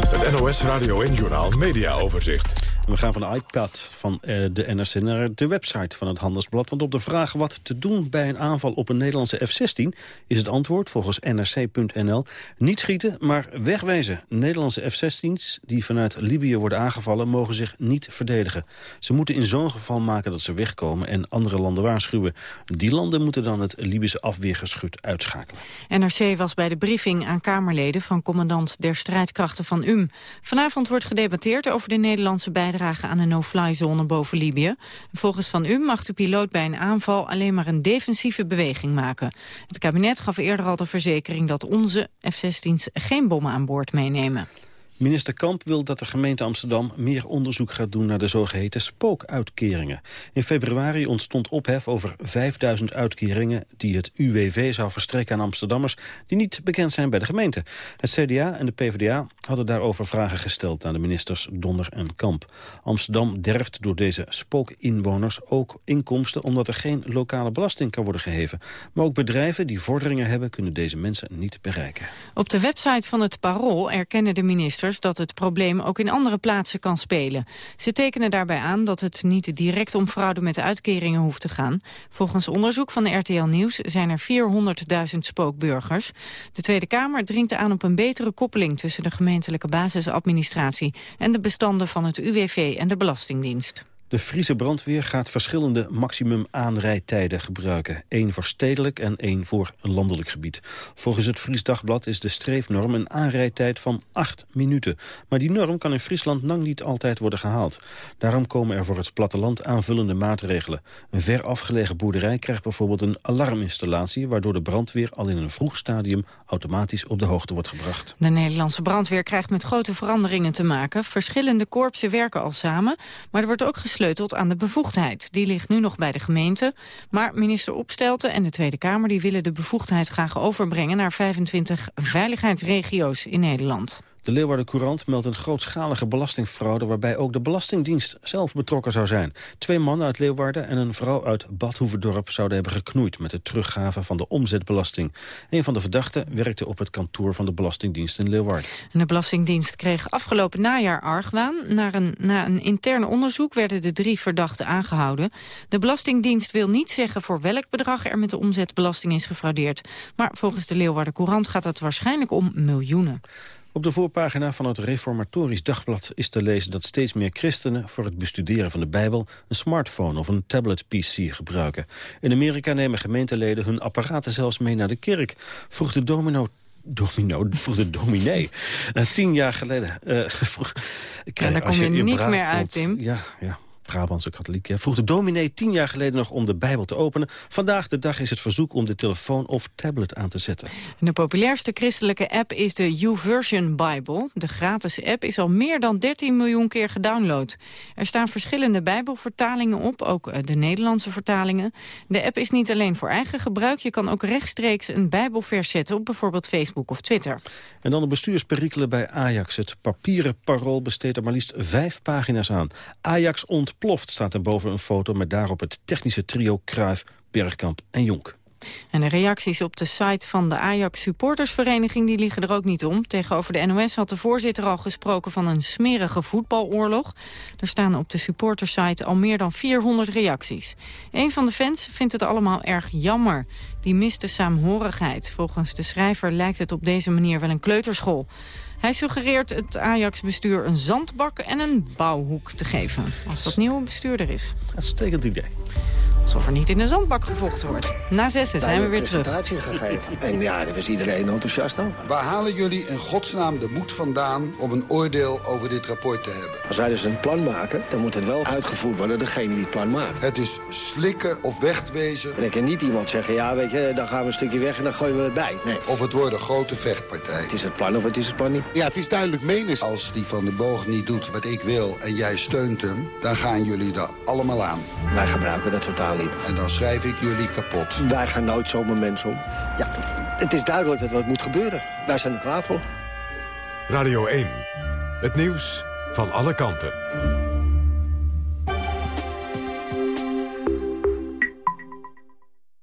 Het NOS Radio en Journaal Media Overzicht. We gaan van de iPad van uh, de NRC naar de website van het Handelsblad. Want op de vraag wat te doen bij een aanval op een Nederlandse F-16... is het antwoord volgens nrc.nl niet schieten, maar wegwijzen. Nederlandse F-16's die vanuit Libië worden aangevallen... mogen zich niet verdedigen. Ze moeten in zo'n geval maken dat ze wegkomen en andere landen waarschuwen. Die landen moeten dan het Libische afweergeschut uitschakelen. NRC was bij de briefing aan Kamerleden van commandant der strijdkrachten van UM. Vanavond wordt gedebatteerd over de Nederlandse bijdrage aan een no-fly-zone boven Libië. Volgens Van U mag de piloot bij een aanval alleen maar een defensieve beweging maken. Het kabinet gaf eerder al de verzekering dat onze F-16's geen bommen aan boord meenemen. Minister Kamp wil dat de gemeente Amsterdam meer onderzoek gaat doen naar de zogeheten spookuitkeringen. In februari ontstond ophef over 5000 uitkeringen die het UWV zou verstrekken aan Amsterdammers die niet bekend zijn bij de gemeente. Het CDA en de PvdA hadden daarover vragen gesteld aan de ministers Donner en Kamp. Amsterdam derft door deze spookinwoners ook inkomsten omdat er geen lokale belasting kan worden geheven. Maar ook bedrijven die vorderingen hebben kunnen deze mensen niet bereiken. Op de website van het Parool erkennen de ministers dat het probleem ook in andere plaatsen kan spelen. Ze tekenen daarbij aan dat het niet direct om fraude met uitkeringen hoeft te gaan. Volgens onderzoek van de RTL Nieuws zijn er 400.000 spookburgers. De Tweede Kamer dringt aan op een betere koppeling tussen de gemeentelijke basisadministratie en de bestanden van het UWV en de Belastingdienst. De Friese brandweer gaat verschillende maximum aanrijdtijden gebruiken. Eén voor stedelijk en één voor landelijk gebied. Volgens het Fries Dagblad is de streefnorm een aanrijdtijd van 8 minuten. Maar die norm kan in Friesland lang niet altijd worden gehaald. Daarom komen er voor het platteland aanvullende maatregelen. Een ver afgelegen boerderij krijgt bijvoorbeeld een alarminstallatie... waardoor de brandweer al in een vroeg stadium automatisch op de hoogte wordt gebracht. De Nederlandse brandweer krijgt met grote veranderingen te maken. Verschillende korpsen werken al samen, maar er wordt ook gesloten gesleuteld aan de bevoegdheid. Die ligt nu nog bij de gemeente. Maar minister Opstelten en de Tweede Kamer die willen de bevoegdheid graag overbrengen naar 25 veiligheidsregio's in Nederland. De Leeuwarden Courant meldt een grootschalige belastingfraude... waarbij ook de Belastingdienst zelf betrokken zou zijn. Twee mannen uit Leeuwarden en een vrouw uit Badhoevedorp... zouden hebben geknoeid met de teruggave van de omzetbelasting. Een van de verdachten werkte op het kantoor van de Belastingdienst in Leeuwarden. En de Belastingdienst kreeg afgelopen najaar argwaan. Na een, na een intern onderzoek werden de drie verdachten aangehouden. De Belastingdienst wil niet zeggen voor welk bedrag... er met de omzetbelasting is gefraudeerd. Maar volgens de Leeuwarden Courant gaat het waarschijnlijk om miljoenen. Op de voorpagina van het Reformatorisch Dagblad is te lezen dat steeds meer christenen voor het bestuderen van de Bijbel een smartphone of een tablet-PC gebruiken. In Amerika nemen gemeenteleden hun apparaten zelfs mee naar de kerk. Vroeg de domino domino, vroeg de dominee. Uh, tien jaar geleden. Uh, vroeg, en daar kom je, je niet meer uit, Tim. Ja, ja. Brabantse katholiek. Vroeg de dominee tien jaar geleden nog om de Bijbel te openen. Vandaag de dag is het verzoek om de telefoon of tablet aan te zetten. De populairste christelijke app is de YouVersion Bible. De gratis app is al meer dan 13 miljoen keer gedownload. Er staan verschillende Bijbelvertalingen op, ook eh, de Nederlandse vertalingen. De app is niet alleen voor eigen gebruik. Je kan ook rechtstreeks een Bijbelvers zetten op bijvoorbeeld Facebook of Twitter. En dan de bestuursperikelen bij Ajax. Het papieren parool besteedt er maar liefst vijf pagina's aan. Ajax ont ontploft, staat er boven een foto met daarop het technische trio Kruif, Bergkamp en Jonk. En de reacties op de site van de Ajax supportersvereniging die liggen er ook niet om. Tegenover de NOS had de voorzitter al gesproken van een smerige voetbaloorlog. Er staan op de supportersite al meer dan 400 reacties. Een van de fans vindt het allemaal erg jammer. Die mist de saamhorigheid. Volgens de schrijver lijkt het op deze manier wel een kleuterschool. Hij suggereert het Ajax-bestuur een zandbak en een bouwhoek te geven. Als dat nieuwe bestuur er is. Uitstekend idee. Alsof er niet in de zandbak gevochten wordt. Na zessen zijn we weer terug. gegeven. En ja, daar was iedereen enthousiast over. Waar halen jullie in godsnaam de moed vandaan... om een oordeel over dit rapport te hebben? Als wij dus een plan maken, dan moet het wel uitgevoerd worden... degene die het plan maakt. Het is slikken of wegwezen. En ik kan niet iemand zeggen, ja, weet je, dan gaan we een stukje weg... en dan gooien we het bij. Nee. Of het wordt een grote vechtpartij. Het is het plan of het is het plan niet. Ja, het is duidelijk menens. Als die van de boog niet doet wat ik wil en jij steunt hem... dan gaan jullie er allemaal aan. Wij gebruiken dat totaal niet. En dan schrijf ik jullie kapot. Wij gaan nooit zomaar mensen om. Ja, het is duidelijk dat wat moet gebeuren. Wij zijn er klaar voor. Radio 1. Het nieuws van alle kanten.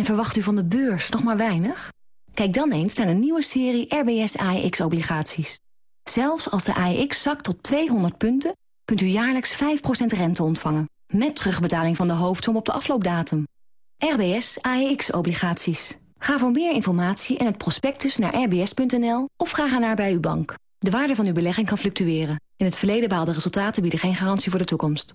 En verwacht u van de beurs nog maar weinig? Kijk dan eens naar de nieuwe serie RBS AEX-obligaties. Zelfs als de AEX zakt tot 200 punten... kunt u jaarlijks 5% rente ontvangen. Met terugbetaling van de hoofdsom op de afloopdatum. RBS AEX-obligaties. Ga voor meer informatie en het prospectus naar rbs.nl... of ga naar bij uw bank. De waarde van uw belegging kan fluctueren. In het verleden behaalde resultaten bieden geen garantie voor de toekomst.